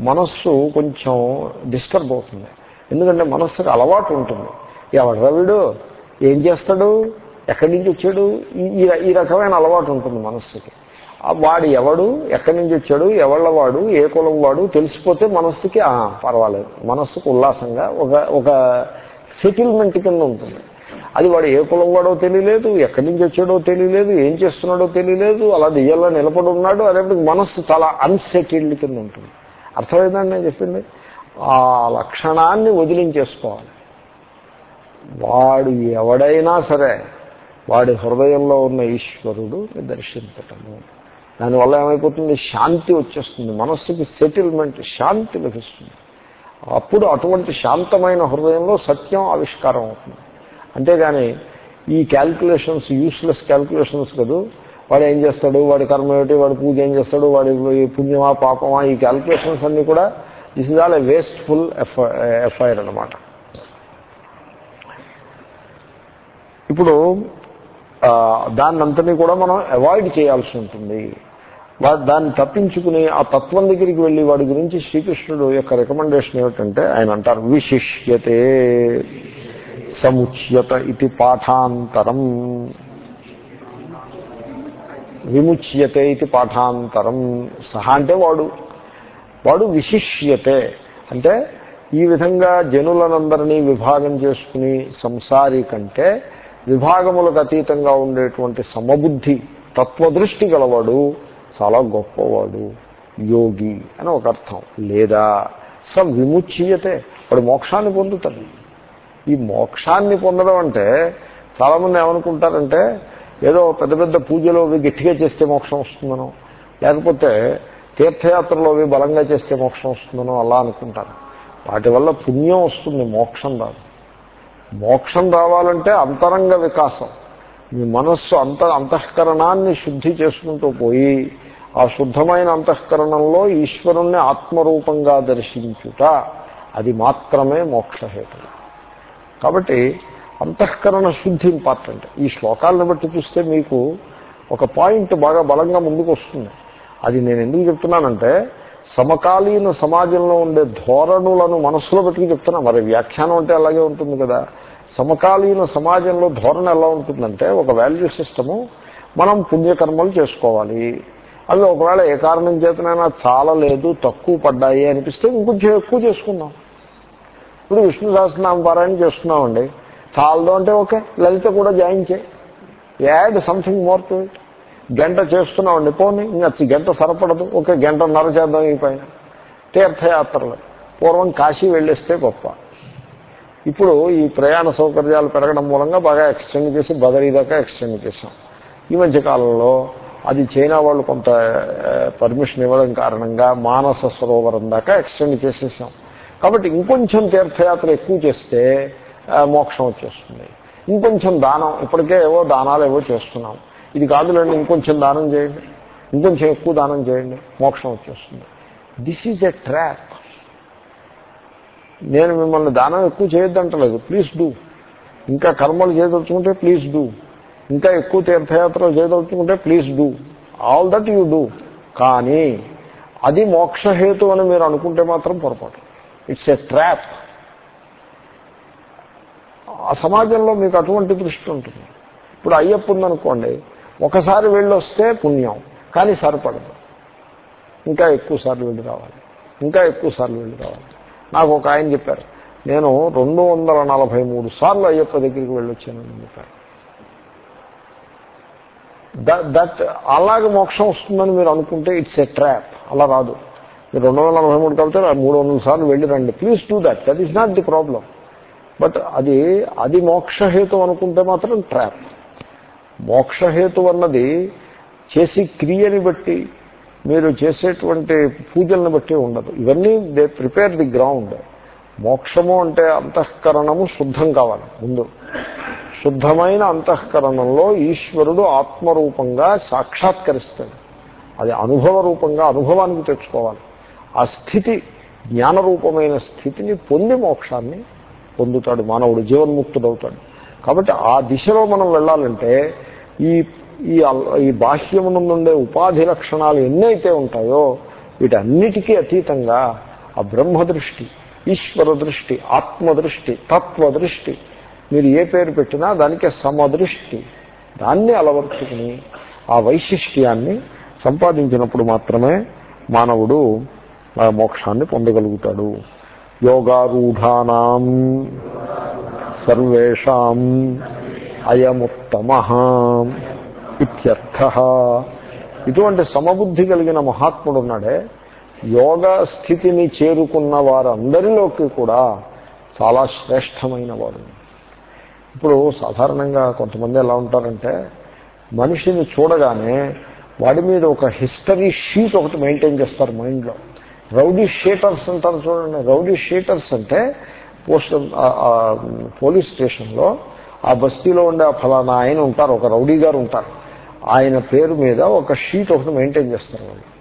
మనస్సు కొంచెం డిస్టర్బ్ అవుతుంది. ఎందుకంటే మనస్సుకు అలవాటు ఉంటుంది. ఎవడరా వీడు? ఏం చేస్తాడు? ఎక్కడి నుంచి వచ్చాడు? ఈ ఈ రకమైన అలవాటు ఉంటుంది మనస్సుకి. వాడు ఎవడు ఎక్కడి నుంచి వచ్చాడు ఎవళ్ళ వాడు ఏ కులం వాడు తెలిసిపోతే మనస్సుకి పర్వాలేదు. మనస్సుకు ఉల్లాసంగా ఒక ఒక సెటిల్మెంట్ కింద ఉంటుంది. అది వాడు ఏ కులం వాడో తెలియలేదు ఎక్కడి నుంచి వచ్చాడో తెలియలేదు ఏం చేస్తున్నాడో తెలియలేదు అలా దెయ్యంలో నిలబడి ఉన్నాడు అనేప్పటికి మనస్సు చాలా అన్సెటిల్డ్ కింద ఉంటుంది. అర్థమైందండి నేను చెప్పింది? ఆ లక్షణాన్ని వదిలించేసుకోవాలి. వాడు ఎవడైనా సరే వాడి హృదయంలో ఉన్న ఈశ్వరుడు దర్శించటము దానివల్ల ఏమైపోతుంది? శాంతి వచ్చేస్తుంది. మనస్సుకి సెటిల్మెంట్ శాంతి లభిస్తుంది. అప్పుడు అటువంటి శాంతమైన హృదయంలో సత్యం ఆవిష్కారం అవుతుంది. అంతేగాని ఈ క్యాల్కులేషన్స్ యూస్లెస్ క్యాల్కులేషన్స్ కదూ వాడు ఏం చేస్తాడు? వాడి కర్మ ఏమిటి? వాడు పూజ ఏం చేస్తాడు? వాడి పుణ్యమా పాపమా ఈ క్యాల్కులేషన్స్ అన్నీ కూడా this is all a wasteful affair అనమాట ఇప్పుడు దాన్నంతని కూడా మనం అవాయిడ్ చేయాల్సి ఉంటుంది. దాన్ని తప్పించుకుని ఆ తత్వం దగ్గరికి వెళ్ళి వాడి గురించి శ్రీకృష్ణుడు యొక్క రికమెండేషన్ ఏమిటంటే ఆయన అంటారు విశిష్యతే సముచ్యత ఇది పాఠాంతరం. విముచ్యతే ఇది పాఠాంతరం. సహా అంటే వాడు. వాడు విశిష్యతే. అంటే ఈ విధంగా జనులనందరినీ విభాగం చేసుకుని సంసారి కంటే విభాగములకు అతీతంగా ఉండేటువంటి సమబుద్ధి తత్వదృష్టి గలవాడు చాలా గొప్పవాడు యోగి అని ఒక అర్థం. లేదా స విముచ్యతే వాడు మోక్షాన్ని పొందుతాడు. ఈ మోక్షాన్ని పొందడం అంటే చాలామంది ఏమనుకుంటారంటే ఏదో పెద్ద పెద్ద పూజలు అవి గట్టిగా చేస్తే మోక్షం వస్తుందనో లేకపోతే తీర్థయాత్రలు అవి బలంగా చేస్తే మోక్షం వస్తుందనో అలా అనుకుంటారు. వాటి వల్ల పుణ్యం వస్తుంది మోక్షం రాదు. మోక్షం రావాలంటే అంతరంగ వికాసం. మీ మనస్సు అంత అంతఃకరణాన్ని శుద్ధి చేసుకుంటూ పోయి ఆ శుద్ధమైన అంతఃకరణంలో ఈశ్వరుణ్ణి ఆత్మరూపంగా దర్శించుట అది మాత్రమే మోక్షహేతు కాబట్టి అంతఃకరణ శుద్ధి ఇంపార్టెంట్ ఈ శ్లోకాలను బట్టి చూస్తే మీకు ఒక పాయింట్ బాగా బలంగా ముందుకు వస్తుంది అది నేను ఎందుకు చెప్తున్నానంటే సమకాలీన సమాజంలో ఉండే ధోరణులను మనస్సులో పెట్టుకుని చెప్తున్నా. మరి వ్యాఖ్యానం అంటే అలాగే ఉంటుంది కదా. సమకాలీన సమాజంలో ధోరణి ఎలా ఉంటుందంటే ఒక వాల్యూ సిస్టము మనం పుణ్యకర్మలు చేసుకోవాలి. అవి ఒకవేళ ఏ కారణం చేతనైనా చాలా లేదు తక్కువ పడ్డాయి అనిపిస్తే ఇంకొంచెం ఎక్కువ చేసుకుందాం. ఇప్పుడు విష్ణు సహస్రనామ పారాయణ చేస్తున్నామండి. చాలదు అంటే ఓకే లలిత కూడా జాయిన్ చేయి. Add something more to it గంట చేస్తున్నామండి పోనీ. ఇంకా గంట సరిపడదు. ఓకే గంటన్నర చేద్దాం ఈ పైన. తీర్థయాత్రలు. పూర్వం కాశీ వెళ్ళేస్తే గొప్ప. ఇప్పుడు ఈ ప్రయాణ సౌకర్యాలు పెరగడం మూలంగా బాగా ఎక్స్టెండ్ చేసి బదరీ దాకా ఎక్స్టెండ్ చేశాం. ఈ మధ్య కాలంలో అది చైనా వాళ్ళు కొంత పర్మిషన్ ఇవ్వడం కారణంగా మానస సరోవరం దాకా ఎక్స్టెండ్ చేసేసాం. కాబట్టి ఇంకొంచెం తీర్థయాత్ర ఎక్కువ చేస్తే మోక్షం వచ్చేస్తుంది. ఇంకొంచెం దానం ఇప్పటికే ఏవో దానాలు ఏవో చేస్తున్నాం. ఇది కాదులండి ఇంకొంచెం దానం చేయండి. ఇంకొంచెం ఎక్కువ దానం చేయండి. మోక్షం వచ్చేస్తుంది. దిస్ ఈజ్ ఎ ట్రాప్ నేను మిమ్మల్ని దానం ఎక్కువ చేయొద్దంటలేదు. ప్లీజ్ డూ ఇంకా కర్మలు చేయదలుచుకుంటే ప్లీజ్ డూ ఇంకా ఎక్కువ తీర్థయాత్రలు చేయదలుచుకుంటే please do all that you do కానీ అది మోక్షహేతు అని మీరు అనుకుంటే మాత్రం పొరపాటు. ఇట్స్ ఎ ట్రాప్ ఆ సమాజంలో మీకు అటువంటి దృష్టి ఉంటుంది. ఇప్పుడు అయ్యప్ప ఉందనుకోండి ఒకసారి వెళ్ళొస్తే పుణ్యం కానీ సరిపడదు. ఇంకా ఎక్కువ సార్లు వెళ్ళి రావాలి. ఇంకా ఎక్కువ సార్లు వెళ్ళి రావాలి. నాకు ఒక ఆయన చెప్పారు నేను రెండు వందల నలభై మూడు సార్లు అయ్యప్ప దగ్గరికి వెళ్ళొచ్చానని చెప్పాను దట్ అలాగే మోక్షం వస్తుందని మీరు అనుకుంటే ఇట్స్ ఎ ట్రాప్ అలా రాదు. మీరు రెండు వందల నలభై మూడు కాబట్టి మూడు వందల సార్లు వెళ్ళి రండి. Please do that that is not the problem. But అది అది మోక్షహేతు అనుకుంటే మాత్రం ట్రాప్. మోక్షహేతు అన్నది చేసి క్రియని బట్టి మీరు చేసేటువంటి పూజలను బట్టి ఉండదు. ఇవన్నీ దే ప్రిపేర్ ది గ్రౌండ్. మోక్షము అంటే అంతఃకరణము శుద్ధం కావాలి ముందు. శుద్ధమైన అంతఃకరణంలో ఈశ్వరుడు ఆత్మరూపంగా సాక్షాత్కరిస్తాడు. అది అనుభవ రూపంగా అనుభవానికి తెచ్చుకోవాలి. ఆ స్థితి జ్ఞానరూపమైన స్థితిని పొంది మోక్షాన్ని పొందుతాడు మానవుడు జీవన్ముక్తుడవుతాడు. కాబట్టి ఆ దిశలో మనం వెళ్ళాలంటే ఈ ఈ అల్- ఈ బాహ్యమునందుండే ఉపాధి లక్షణాలు ఎన్నైతే ఉంటాయో వీటన్నిటికీ అతీతంగా ఆ బ్రహ్మ దృష్టి ఈశ్వర దృష్టి ఆత్మదృష్టి తత్వదృష్టి మీరు ఏ పేరు పెట్టినా దానికి సమదృష్టి దాన్ని అలవర్చుకుని ఆ వైశిష్ట్యాన్ని సంపాదించినప్పుడు మాత్రమే మానవుడు మోక్షాన్ని పొందగలుగుతాడు. యోగారూఢానాం సర్వేషాం అయముత్తమ ఇత్యర్థ. ఇటువంటి సమబుద్ధి కలిగిన మహాత్ముడు ఉన్నాడే. యోగ స్థితిని చేరుకున్న వారందరిలోకి కూడా చాలా శ్రేష్టమైన వాడు. ఇప్పుడు సాధారణంగా కొంతమంది ఎలా ఉంటారంటే మనిషిని చూడగానే వాడి మీద ఒక హిస్టరీ షీట్ ఒకటి మెయింటైన్ చేస్తారు మైండ్లో. రౌడీ షీటర్స్ అంటారు చూడండి. రౌడీ షీటర్స్ అంటే పోస్ట్ పోలీస్ స్టేషన్లో ఆ బస్తీలో ఉండే ఆ ఫలానా ఆయన ఉంటారు ఒక రౌడీ గారు ఉంటారు. ఆయన పేరు మీద ఒక షీట్ ఒకటి మెయింటైన్ చేస్తారు వాళ్ళు.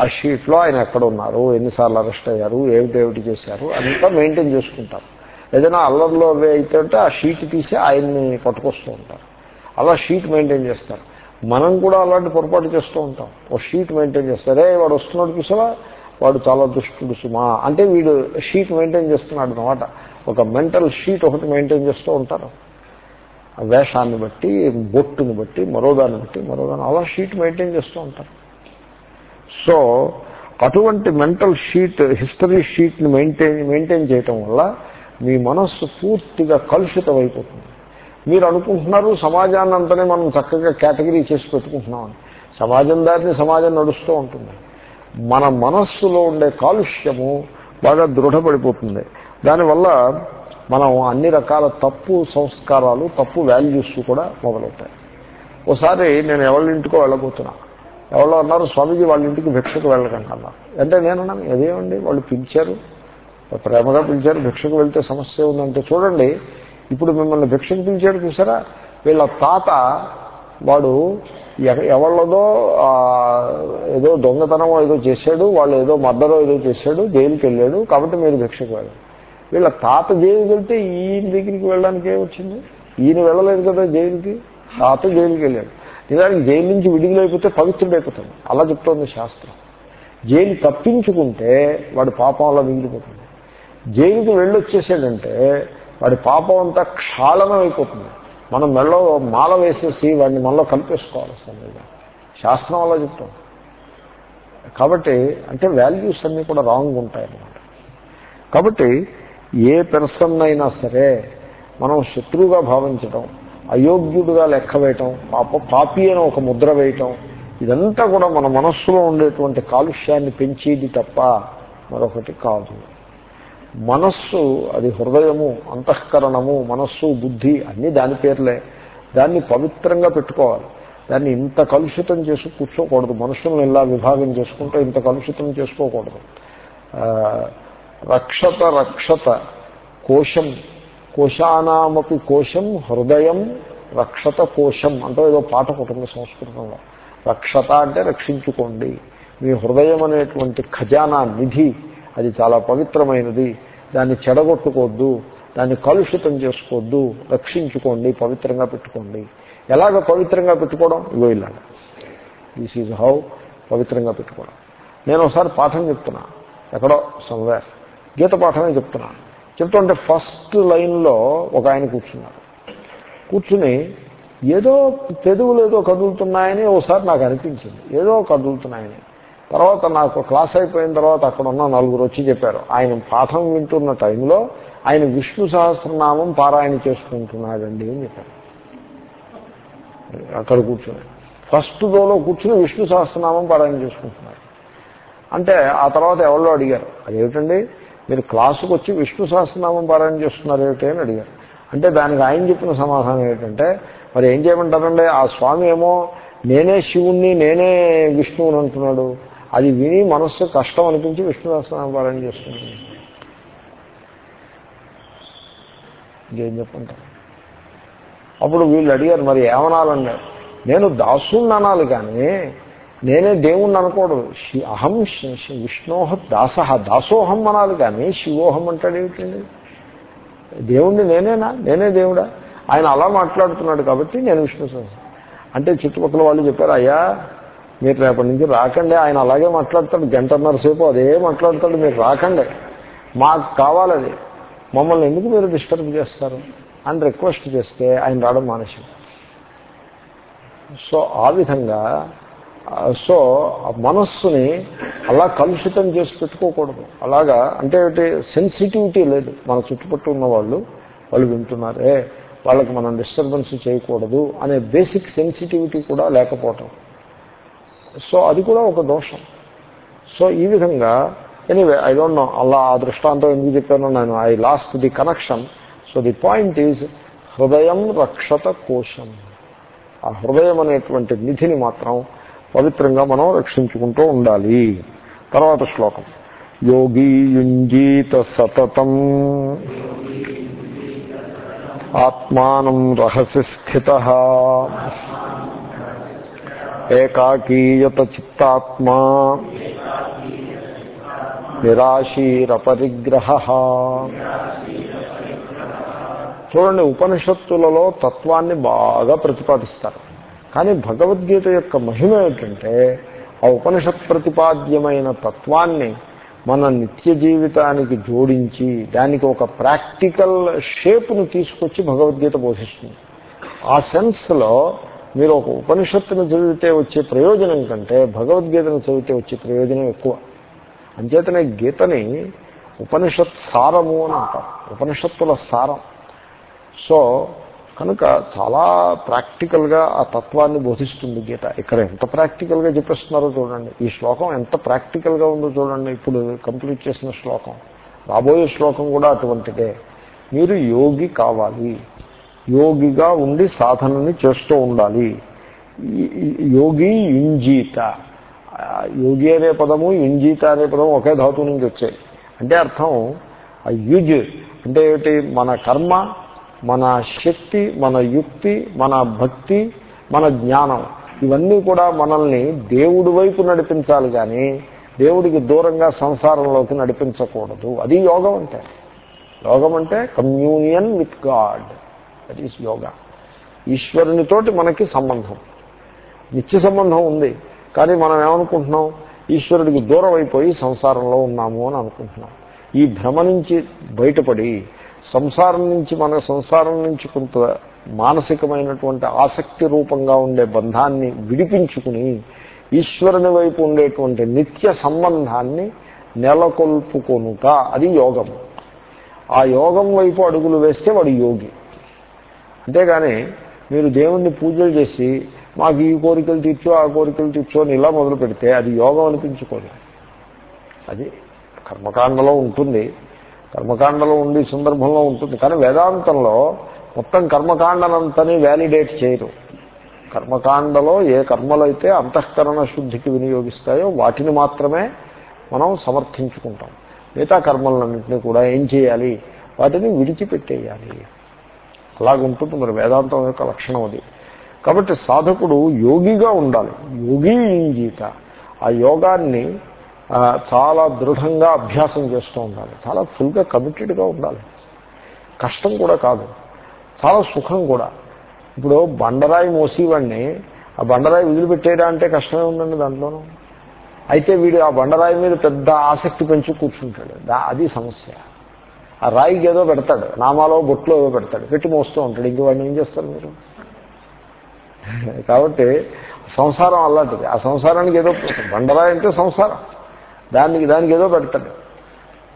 ఆ షీట్లో ఆయన ఎక్కడ ఉన్నారు ఎన్నిసార్లు అరెస్ట్ అయ్యారు ఏమిటేమిటి చేశారు అంతా మెయింటైన్ చేసుకుంటారు. ఏదైనా అల్లర్లో అవి అయితే ఉంటే ఆ షీట్ తీసి ఆయన్ని పట్టుకొస్తూ ఉంటారు. అలా షీట్ మెయింటైన్ చేస్తారు. మనం కూడా అలాంటి పొరపాటు చేస్తూ ఉంటాం. ఒక షీట్ మెయింటైన్ చేస్తారే. వాడు వస్తున్నాడు చూసావా? వాడు చాలా దుష్టుడు సుమా. అంటే వీడు షీట్ మెయింటైన్ చేస్తున్నాడు అనమాట ఒక మెంటల్ షీట్ ఒకటి మెయింటైన్ చేస్తూ ఉంటారు. వేషాన్ని బట్టి బొట్టుని బట్టి మరోదాన్ని బట్టి మరోదాన్ని అలా షీట్ మెయింటైన్ చేస్తూ ఉంటారు. సో అటువంటి మెంటల్ షీట్ హిస్టరీ షీట్ని మెయింటైన్ మెయింటైన్ చేయటం వల్ల మీ మనస్సు పూర్తిగా కలుషితం అయిపోతుంది మీరు అనుకుంటున్నారు సమాజాన్ని అంతనే మనం చక్కగా కేటగిరీ చేసి పెట్టుకుంటున్నామని. సమాజం దారిని సమాజం నడుస్తూ ఉంటుంది. మన మనస్సులో ఉండే కాలుష్యము బాగా దృఢపడిపోతుంది. దానివల్ల మనం అన్ని రకాల తప్పు సంస్కారాలు తప్పు వాల్యూస్ కూడా మొదలవుతాయి. ఒకసారి నేను ఎవరి ఇంటికో వెళ్ళబోతున్నా. ఎవరో అన్నారు స్వామీజీ వాళ్ళ ఇంటికి భిక్షకు వెళ్ళకండి అన్నారు అంటే నేను అన్నాను అదేమండి వాళ్ళు పిలిచారు. ప్రేమగా పిలిచారు. భిక్షకు వెళ్తే సమస్య ఉందంటే చూడండి. ఇప్పుడు మిమ్మల్ని భిక్షకు పిలిచాడు చూసారా? వీళ్ళ తాత వాడు ఎ- ఎవళ్ళదో ఏదో దొంగతనం ఏదో చేశాడు. వాళ్ళు ఏదో మద్దరో ఏదో చేశాడు. జైలుకి వెళ్ళాడు కాబట్టి మీరు భిక్షకు వెళ్ళారు వీళ్ళ తాత జైలుకి వెళ్తే ఈయన దగ్గరికి వెళ్ళడానికి ఏమొచ్చింది? ఈయన వెళ్ళలేదు కదా జైలుకి? తాత జైలుకి వెళ్ళాడు. నిజానికి జైలు నుంచి విడుదలైపోతే పవిత్రుడైపోతాడు. అలా చెప్తోంది శాస్త్రం. జైలు తప్పించుకుంటే వాడి పాపం అలా మిగిలిపోతుంది. జైలుకి వెళ్ళొచ్చేసాడంటే వాడి పాపం అంతా క్షాళనం అయిపోతుంది మనం మెళ్ళో మాల వేసేసి వాడిని మనలో కలిపేసుకోవాలి అసలు శాస్త్రం అలా చెప్తాం కాబట్టి అంటే వాల్యూస్ అన్నీ కూడా రాంగ్ ఉంటాయి అన్నమాట కాబట్టి ఏ పెర్సన్ అయినా సరే మనం శత్రువుగా భావించడం అయోగ్యుడుగా లెక్క వేయటం పాప పాపి అని ఒక ముద్ర వేయటం ఇదంతా కూడా మన మనస్సులో ఉండేటువంటి కాలుష్యాన్ని పెంచేది తప్ప మరొకటి కాదు. మనస్సు అది హృదయము అంతఃకరణము మనస్సు బుద్ధి అన్నీ దాని పేర్లే. దాన్ని పవిత్రంగా పెట్టుకోవాలి. దాన్ని ఇంత కలుషితం చేసి కూర్చోకూడదు. మనుషులను ఇలా విభాగం చేసుకుంటే ఇంత కలుషితం చేసుకోకూడదు. రక్షత రక్షత. కోశం. కోశానామపి కోశం హృదయం రక్షత కోశం. అంటే ఏదో పాట ఉంటుంది సంస్కృతంలో. రక్షత అంటే రక్షించుకోండి. మీ హృదయం అనేటువంటి ఖజానా నిధి. అది చాలా పవిత్రమైనది. దాన్ని చెడగొట్టుకోవద్దు దాన్ని కలుషితం చేసుకోవద్దు రక్షించుకోండి. పవిత్రంగా పెట్టుకోండి. ఎలాగ పవిత్రంగా పెట్టుకోవడం? ఇగో ఇలాగ. దిస్ ఈజ్ హౌ పవిత్రంగా పెట్టుకోవడం. నేను ఒకసారి పాఠం చెప్తున్నా. ఎక్కడో సంవేర్ గీత పాఠమే చెప్తున్నాను. చెప్తుంటే ఫస్ట్ లైన్లో ఒక ఆయన కూర్చున్నారు. కూర్చుని ఏదో పెదవులు ఏదో కదులుతున్నాయని ఒకసారి నాకు అనిపించింది. ఏదో కదులుతున్నాయని. తర్వాత నాకు క్లాస్ అయిపోయిన తర్వాత అక్కడ ఉన్న నలుగురు వచ్చి చెప్పారు. ఆయన పాఠం వింటున్న టైంలో ఆయన విష్ణు సహస్రనామం పారాయణ చేసుకుంటున్నాడండి అని చెప్పారు. అక్కడ కూర్చుని. ఫస్ట్ రోలో కూర్చుని విష్ణు సహస్రనామం పారాయణ చేసుకుంటున్నారు. అంటే ఆ తర్వాత ఎవరో అడిగారు. అదేమిటండి? మీరు క్లాసుకు వచ్చి విష్ణు సహస్రనామం పారాయణ చేస్తున్నారు ఏమిటి అని అడిగారు. అంటే దానికి ఆయన చెప్పిన సమాధానం ఏంటంటే మరి ఏం చేయమంటారండి? ఆ స్వామి ఏమో నేనే శివుణ్ణి నేనే విష్ణువుని అంటున్నాడు. అది విని మనస్సు కష్టం అనిపించి విష్ణు సహస్రనామం పారాయణ చేస్తున్నాడు ఇంకేం చెప్పుకుంటాం అప్పుడు వీళ్ళు అడిగారు మరి ఏమనాలండి? నేను దాసుని అనాలి కానీ నేనే దేవుణ్ణి అనకూడదు. శి- అహం విష్ణోహ దాస. దాసోహం అనాలి కానీ శివోహం అంటాడు ఏమిటండి? దేవుణ్ణి నేనేనా? నేనే దేవుడా? ఆయన అలా మాట్లాడుతున్నాడు కాబట్టి నేను విష్ణు అంటే చుట్టుపక్కల వాళ్ళు చెప్పారు అయ్యా మీరు రేపటి నుంచి రాకండి. ఆయన అలాగే మాట్లాడతాడు. గంటన్నర సేపు అదే మాట్లాడతాడు. మీరు రాకండి. మాకు కావాలది మమ్మల్ని ఎందుకు మీరు డిస్టర్బ్ చేస్తారు? అని రిక్వెస్ట్ చేస్తే ఆయన రావడం మానేశాడు. సో ఆ విధంగా సో మనస్సుని అలా కలుషితం చేసి పెట్టుకోకూడదు. అలాగా అంటే సెన్సిటివిటీ లేదు. మన చుట్టుపక్కల ఉన్న వాళ్ళు వాళ్ళు వింటున్నారే వాళ్ళకి మనం డిస్టర్బెన్స్ చేయకూడదు అనే బేసిక్ సెన్సిటివిటీ కూడా లేకపోవటం. సో అది కూడా ఒక దోషం. సో ఈ విధంగా ఎనీవే ఐ డోంట్ నో అలా ఆ దృష్టాంతం ఎందుకు చెప్పానో నేను I lost the connection so the point is హృదయం రక్షత కోశం. ఆ హృదయం అనేటువంటి నిధిని మాత్రం పవిత్రంగా మనం రక్షించుకుంటూ ఉండాలి. తర్వాత శ్లోకం. యోగి యుంజీత సతతం. ఆత్మానం రహసి స్థిత. ఏకాకీయత చిత్తాత్మా. నిరాశీరపరిగ్రహ చూడండి ఉపనిషత్తులలో తత్వాన్ని బాగా ప్రతిపాదిస్తారు. కానీ భగవద్గీత యొక్క మహిమ ఏమిటంటే ఆ ఉపనిషత్ ప్రతిపాద్యమైన తత్వాన్ని మన నిత్య జీవితానికి జోడించి దానికి ఒక ప్రాక్టికల్ షేప్ను తీసుకొచ్చి భగవద్గీత బోధిస్తుంది. ఆ సెన్స్లో మీరు ఒక ఉపనిషత్తును చదివితే వచ్చే ప్రయోజనం కంటే భగవద్గీతను చదివితే వచ్చే ప్రయోజనం ఎక్కువ. అంచేతనే గీతని ఉపనిషత్ సారము అని అంటారు. ఉపనిషత్తుల సారం. సో కనుక చాలా ప్రాక్టికల్గా ఆ తత్వాన్ని బోధిస్తుంది గీత. ఇక్కడ ఎంత ప్రాక్టికల్గా చెప్పేస్తున్నారో చూడండి. ఈ శ్లోకం ఎంత ప్రాక్టికల్గా ఉందో చూడండి. ఇప్పుడు కంప్లీట్ చేసిన శ్లోకం. రాబోయే శ్లోకం కూడా అటువంటిదే. మీరు యోగి కావాలి. యోగిగా ఉండి సాధనని చేస్తూ ఉండాలి. యోగి ఇంజీత. యోగి అనే పదము ఇంజీత అనే పదము ఒకే ధాతువు నుంచి వచ్చాయి. అంటే అర్థం యుజ్ అంటే ఏమిటి? మన కర్మ మన శక్తి మన యుక్తి మన భక్తి మన జ్ఞానం ఇవన్నీ కూడా మనల్ని దేవుడి వైపు నడిపించాలి కానీ దేవుడికి దూరంగా సంసారంలోకి నడిపించకూడదు. అది యోగం అంటే. యోగం అంటే communion with God that is yoga. ఈశ్వరునితోటి మనకి సంబంధం. నిత్య సంబంధం ఉంది. కానీ మనం ఏమనుకుంటున్నాం? ఈశ్వరుడికి దూరం అయిపోయి సంసారంలో ఉన్నాము అని అనుకుంటున్నాం. ఈ భ్రమ నుంచి బయటపడి సంసారం నుంచి మన సంసారం నుంచి కొంత మానసికమైనటువంటి ఆసక్తి రూపంగా ఉండే బంధాన్ని విడిపించుకుని ఈశ్వరుని వైపు ఉండేటువంటి నిత్య సంబంధాన్ని నెలకొల్పుకొనుట. అది యోగం. ఆ యోగం వైపు అడుగులు వేస్తే వాడు యోగి. అంతేగాని మీరు దేవుణ్ణి పూజలు చేసి మాకు ఈ కోరికలు తీర్చో ఆ కోరికలు తీర్చో అని ఇలా మొదలు పెడితే అది యోగం అనిపించుకోలేదు. అది కర్మకాండలో ఉంటుంది. కర్మకాండలో ఉండే సందర్భంలో ఉంటుంది. కానీ వేదాంతంలో మొత్తం కర్మకాండనంతని వ్యాలిడేట్ చేయరు. కర్మకాండలో ఏ కర్మలైతే అంతఃకరణ శుద్ధికి వినియోగిస్తాయో వాటిని మాత్రమే మనం సమర్థించుకుంటాం. మిగతా కర్మలన్నింటినీ కూడా ఏం చేయాలి? వాటిని విడిచిపెట్టేయాలి. అలాగుంటుంది మరి వేదాంతం యొక్క లక్షణం అది. కాబట్టి సాధకుడు యోగిగా ఉండాలి. యోగి ఇంజీత ఆ యోగాన్ని చాలా దృఢంగా అభ్యాసం చేస్తూ ఉండాలి. చాలా ఫుల్గా కమిటెడ్గా ఉండాలి. కష్టం కూడా కాదు. చాలా సుఖం కూడా. ఇప్పుడు బండరాయి మోసేవాడిని ఆ బండరాయి వదిలిపెట్టేయడా అంటే కష్టమే ఉందండి దాంట్లోనూ. అయితే వీడు ఆ బండరాయి మీద పెద్ద ఆసక్తి పెంచి కూర్చుంటాడు. అది సమస్య. ఆ రాయికి ఏదో పెడతాడు. నామాలో బొట్లో ఏదో పెడతాడు. పెట్టి మోస్తూ ఉంటాడు. ఇంక వాడిని ఏం చేస్తారు మీరు? (laughs) కాబట్టి సంసారం అలాంటిది. ఆ సంసారానికి ఏదో బండరాయి అంటే సంసారం. దానికి దానికి ఏదో పెడతాడు.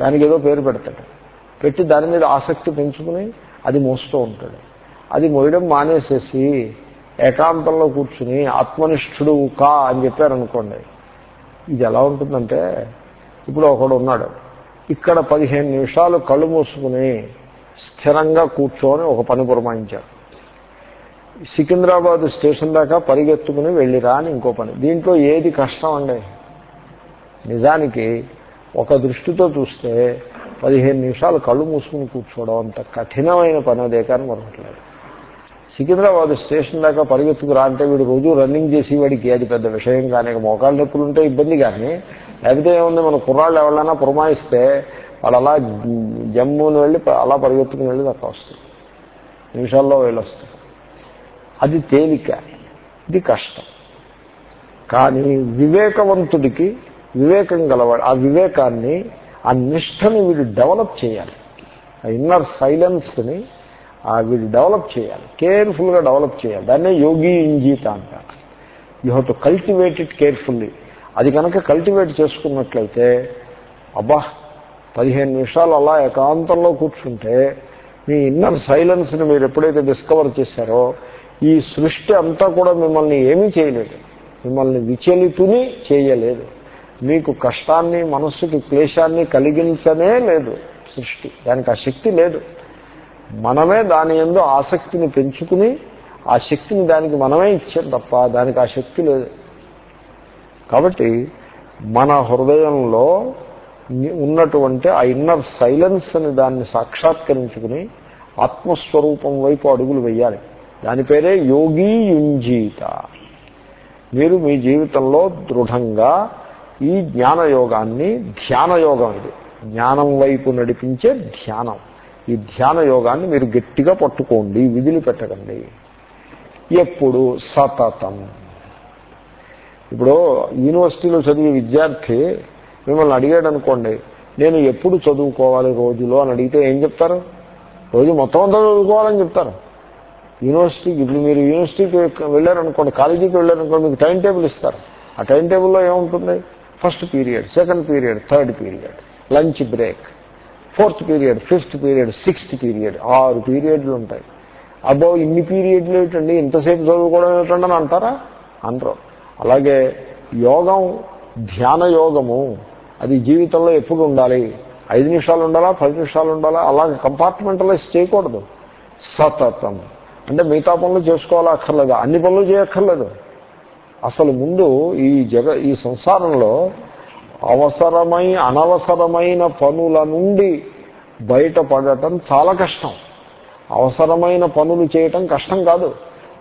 దానికి ఏదో పేరు పెడతాడు. పెట్టి దాని మీద ఆసక్తి పెంచుకుని అది మోస్తూ ఉంటాడు. అది మోయడం మానేసేసి ఏకాంతంలో కూర్చుని ఆత్మనిష్ఠుడు కా అని చెప్పారనుకోండి ఇది ఎలా ఉంటుందంటే ఇప్పుడు ఒకడు ఉన్నాడు. ఇక్కడ పదిహేను నిమిషాలు కళ్ళు మూసుకుని స్థిరంగా కూర్చొని ఒక పని పురమాయించాడు. సికింద్రాబాద్ స్టేషన్ దాకా పరిగెత్తుకుని వెళ్ళిరా అని ఇంకో పని. దీంట్లో ఏది కష్టం అండి? నిజానికి ఒక దృష్టితో చూస్తే పదిహేను నిమిషాలు కళ్ళు మూసుకుని కూర్చోవడం అంత కఠినమైన పని అదే కానీ మరొకట్లేదు. సికింద్రాబాద్ స్టేషన్ దాకా పరిగెత్తుకు రా అంటే వీడు రోజు రన్నింగ్ చేసి వాడికి అది పెద్ద విషయం కానీ మోకాళ్ళ నొప్పులు ఉంటే ఇబ్బంది కానీ లేకపోతే ఏముంది మన కుర్రాళ్ళు ఎవరైనా పురమాయిస్తే వాళ్ళు అలా జమ్ముని వెళ్ళి అలా పరిగెత్తుకుని వెళ్ళి దక్క వస్తుంది నిమిషాల్లో వెళ్ళొస్తారు అది తేలిక. ఇది కష్టం. కానీ వివేకవంతుడికి వివేకం గలవాడు. ఆ వివేకాన్ని ఆ నిష్టని వీడు డెవలప్ చేయాలి. ఆ ఇన్నర్ సైలెన్స్ని వీడు డెవలప్ చేయాలి. కేర్ఫుల్గా డెవలప్ చేయాలి. దాన్నే యోగి ఇంజీత అంటారు. You have to cultivate it carefully. అది కనుక కల్టివేట్ చేసుకున్నట్లయితే అబ్బా పదిహేను నిమిషాలు అలా ఏకాంతంలో కూర్చుంటే మీ ఇన్నర్ సైలెన్స్ని మీరు ఎప్పుడైతే డిస్కవర్ చేశారో ఈ సృష్టి అంతా కూడా మిమ్మల్ని ఏమీ చేయలేదు. మిమ్మల్ని విచలితుని చేయలేదు. మీకు కష్టాన్ని మనస్సుకి క్లేశాన్ని కలిగించనే లేదు సృష్టి. దానికి ఆ శక్తి లేదు. మనమే దాని ఎందు ఆసక్తిని పెంచుకుని ఆ శక్తిని దానికి మనమే ఇచ్చాం తప్ప దానికి ఆ శక్తి లేదు. కాబట్టి మన హృదయంలో ఉన్నటువంటి ఆ ఇన్నర్ సైలెన్స్ అని దాన్ని సాక్షాత్కరించుకుని ఆత్మస్వరూపం వైపు అడుగులు వేయాలి. దాని పేరే యోగి యుంజీత మీరు మీ జీవితంలో దృఢంగా ఈ జ్ఞానయోగాన్ని ధ్యానయోగం ఇది. జ్ఞానం వైపు నడిపించే ధ్యానం. ఈ ధ్యాన యోగాన్ని మీరు గట్టిగా పట్టుకోండి విధులు పెట్టకండి ఎప్పుడు? సతతం. ఇప్పుడు యూనివర్సిటీలో చదివే విద్యార్థి మిమ్మల్ని అడిగాడు అనుకోండి నేను ఎప్పుడు చదువుకోవాలి రోజులో? అని అడిగితే ఏం చెప్తారు? రోజు మొత్తం అంతా చదువుకోవాలని చెప్తారు. యూనివర్సిటీకి ఇప్పుడు మీరు యూనివర్సిటీకి వెళ్ళారనుకోండి కాలేజీకి వెళ్ళారనుకోండి మీకు టైం టేబుల్ ఇస్తారు. ఆ టైం టేబుల్లో ఏముంటుంది? First period second period third period lunch break fourth period fifth period sixth period ఆరు పీరియడ్లు ఉంటాయి. అబ్బో ఇన్ని పీరియడ్లు ఏంటండి ఇంతసేపు చదువుకోవడం ఏమిటండి అని అంటారా? అనరు. అలాగే యోగం ధ్యాన యోగము అది జీవితంలో ఎప్పుడు ఉండాలి? ఐదు నిమిషాలు ఉండాలా? పది నిమిషాలు ఉండాలా? అలాగే కంపార్ట్మెంటలైజ్ చేయకూడదు. సతతం. అంటే మిగతా పనులు చేసుకోవాలా అక్కర్లేదు. అన్ని పనులు చేయక్కర్లేదు. అసలు ముందు ఈ జగ ఈ సంసారంలో అవసరమై అనవసరమైన పనుల నుండి బయటపడటం చాలా కష్టం. అవసరమైన పనులు చేయటం కష్టం కాదు.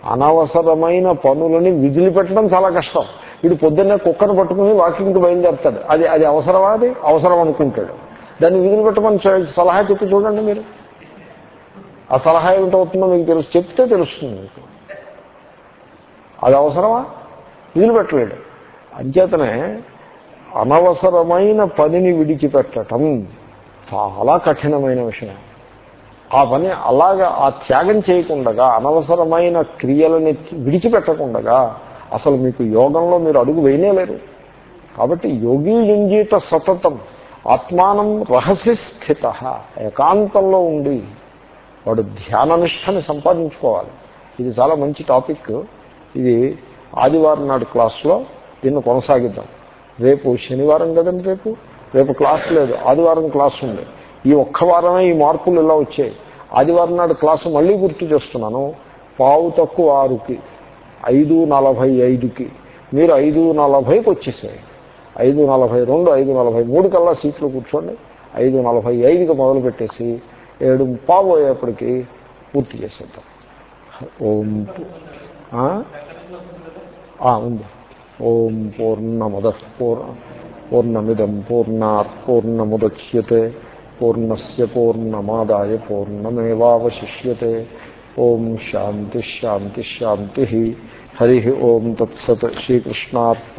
అనవసరమైన పనులని విదిలిపెట్టడం చాలా కష్టం. వీడు పొద్దున్నే కుక్కను పట్టుకుని వాకింగ్కి బయలుదేరుతాడు. అది అది అవసరమా అది? అవసరం అనుకుంటాడు. దాన్ని విదిలిపెట్టమని సలహా చెప్పి చూడండి మీరు. ఆ సలహా ఏమిటవుతుందో మీకు తెలుసు. చెప్తే తెలుస్తుంది మీకు. అది అవసరమా? విదిలిపెట్టలేడు అంచేతనే అనవసరమైన పనిని విడిచిపెట్టడం చాలా కఠినమైన విషయం. ఆ పని అలాగా ఆ త్యాగం చేయకుండగా అనవసరమైన క్రియలని విడిచిపెట్టకుండగా అసలు మీకు యోగంలో మీరు అడుగు వేయలేరు. కాబట్టి యోగి యుంజీత సతతం ఆత్మానం రహస్య స్థిత ఏకాంతంలో ఉండి వాడు ధ్యాననిష్టని సంపాదించుకోవాలి. ఇది చాలా మంచి టాపిక్. ఇది ఆదివారం నాడు క్లాస్లో దీన్ని కొనసాగిద్దాం. రేపు శనివారం కదండి రేపు? రేపు క్లాస్ లేదు. ఆదివారం క్లాస్ ఉంది. ఈ ఒక్క వారమే ఈ మార్పులు ఇలా వచ్చాయి. ఆదివారం నాడు క్లాసు మళ్ళీ గుర్తు చేస్తున్నాను. పావు తక్కువ ఆరుకి ఐదు నలభై ఐదుకి. మీరు ఐదు నలభైకి వచ్చేసాయి. ఐదు నలభై రెండు ఐదు నలభై మూడు కల్లా సీట్లు కూర్చోండి. ఐదు నలభై ఐదుకి మొదలు పెట్టేసి ఏడు పావు అయ్యేప్పటికీ పూర్తి చేసేద్దాం. ఓం ఉంది ఓం పూర్ణముద పూర్ణమిదం పూర్ణాత్ పూర్ణముద్యతే పూర్ణస్ పూర్ణమాదాయ పూర్ణమేవాశిష్యే ఓం శాంతి హరి ఓం తత్సత్ శ్రీకృష్ణార్పణ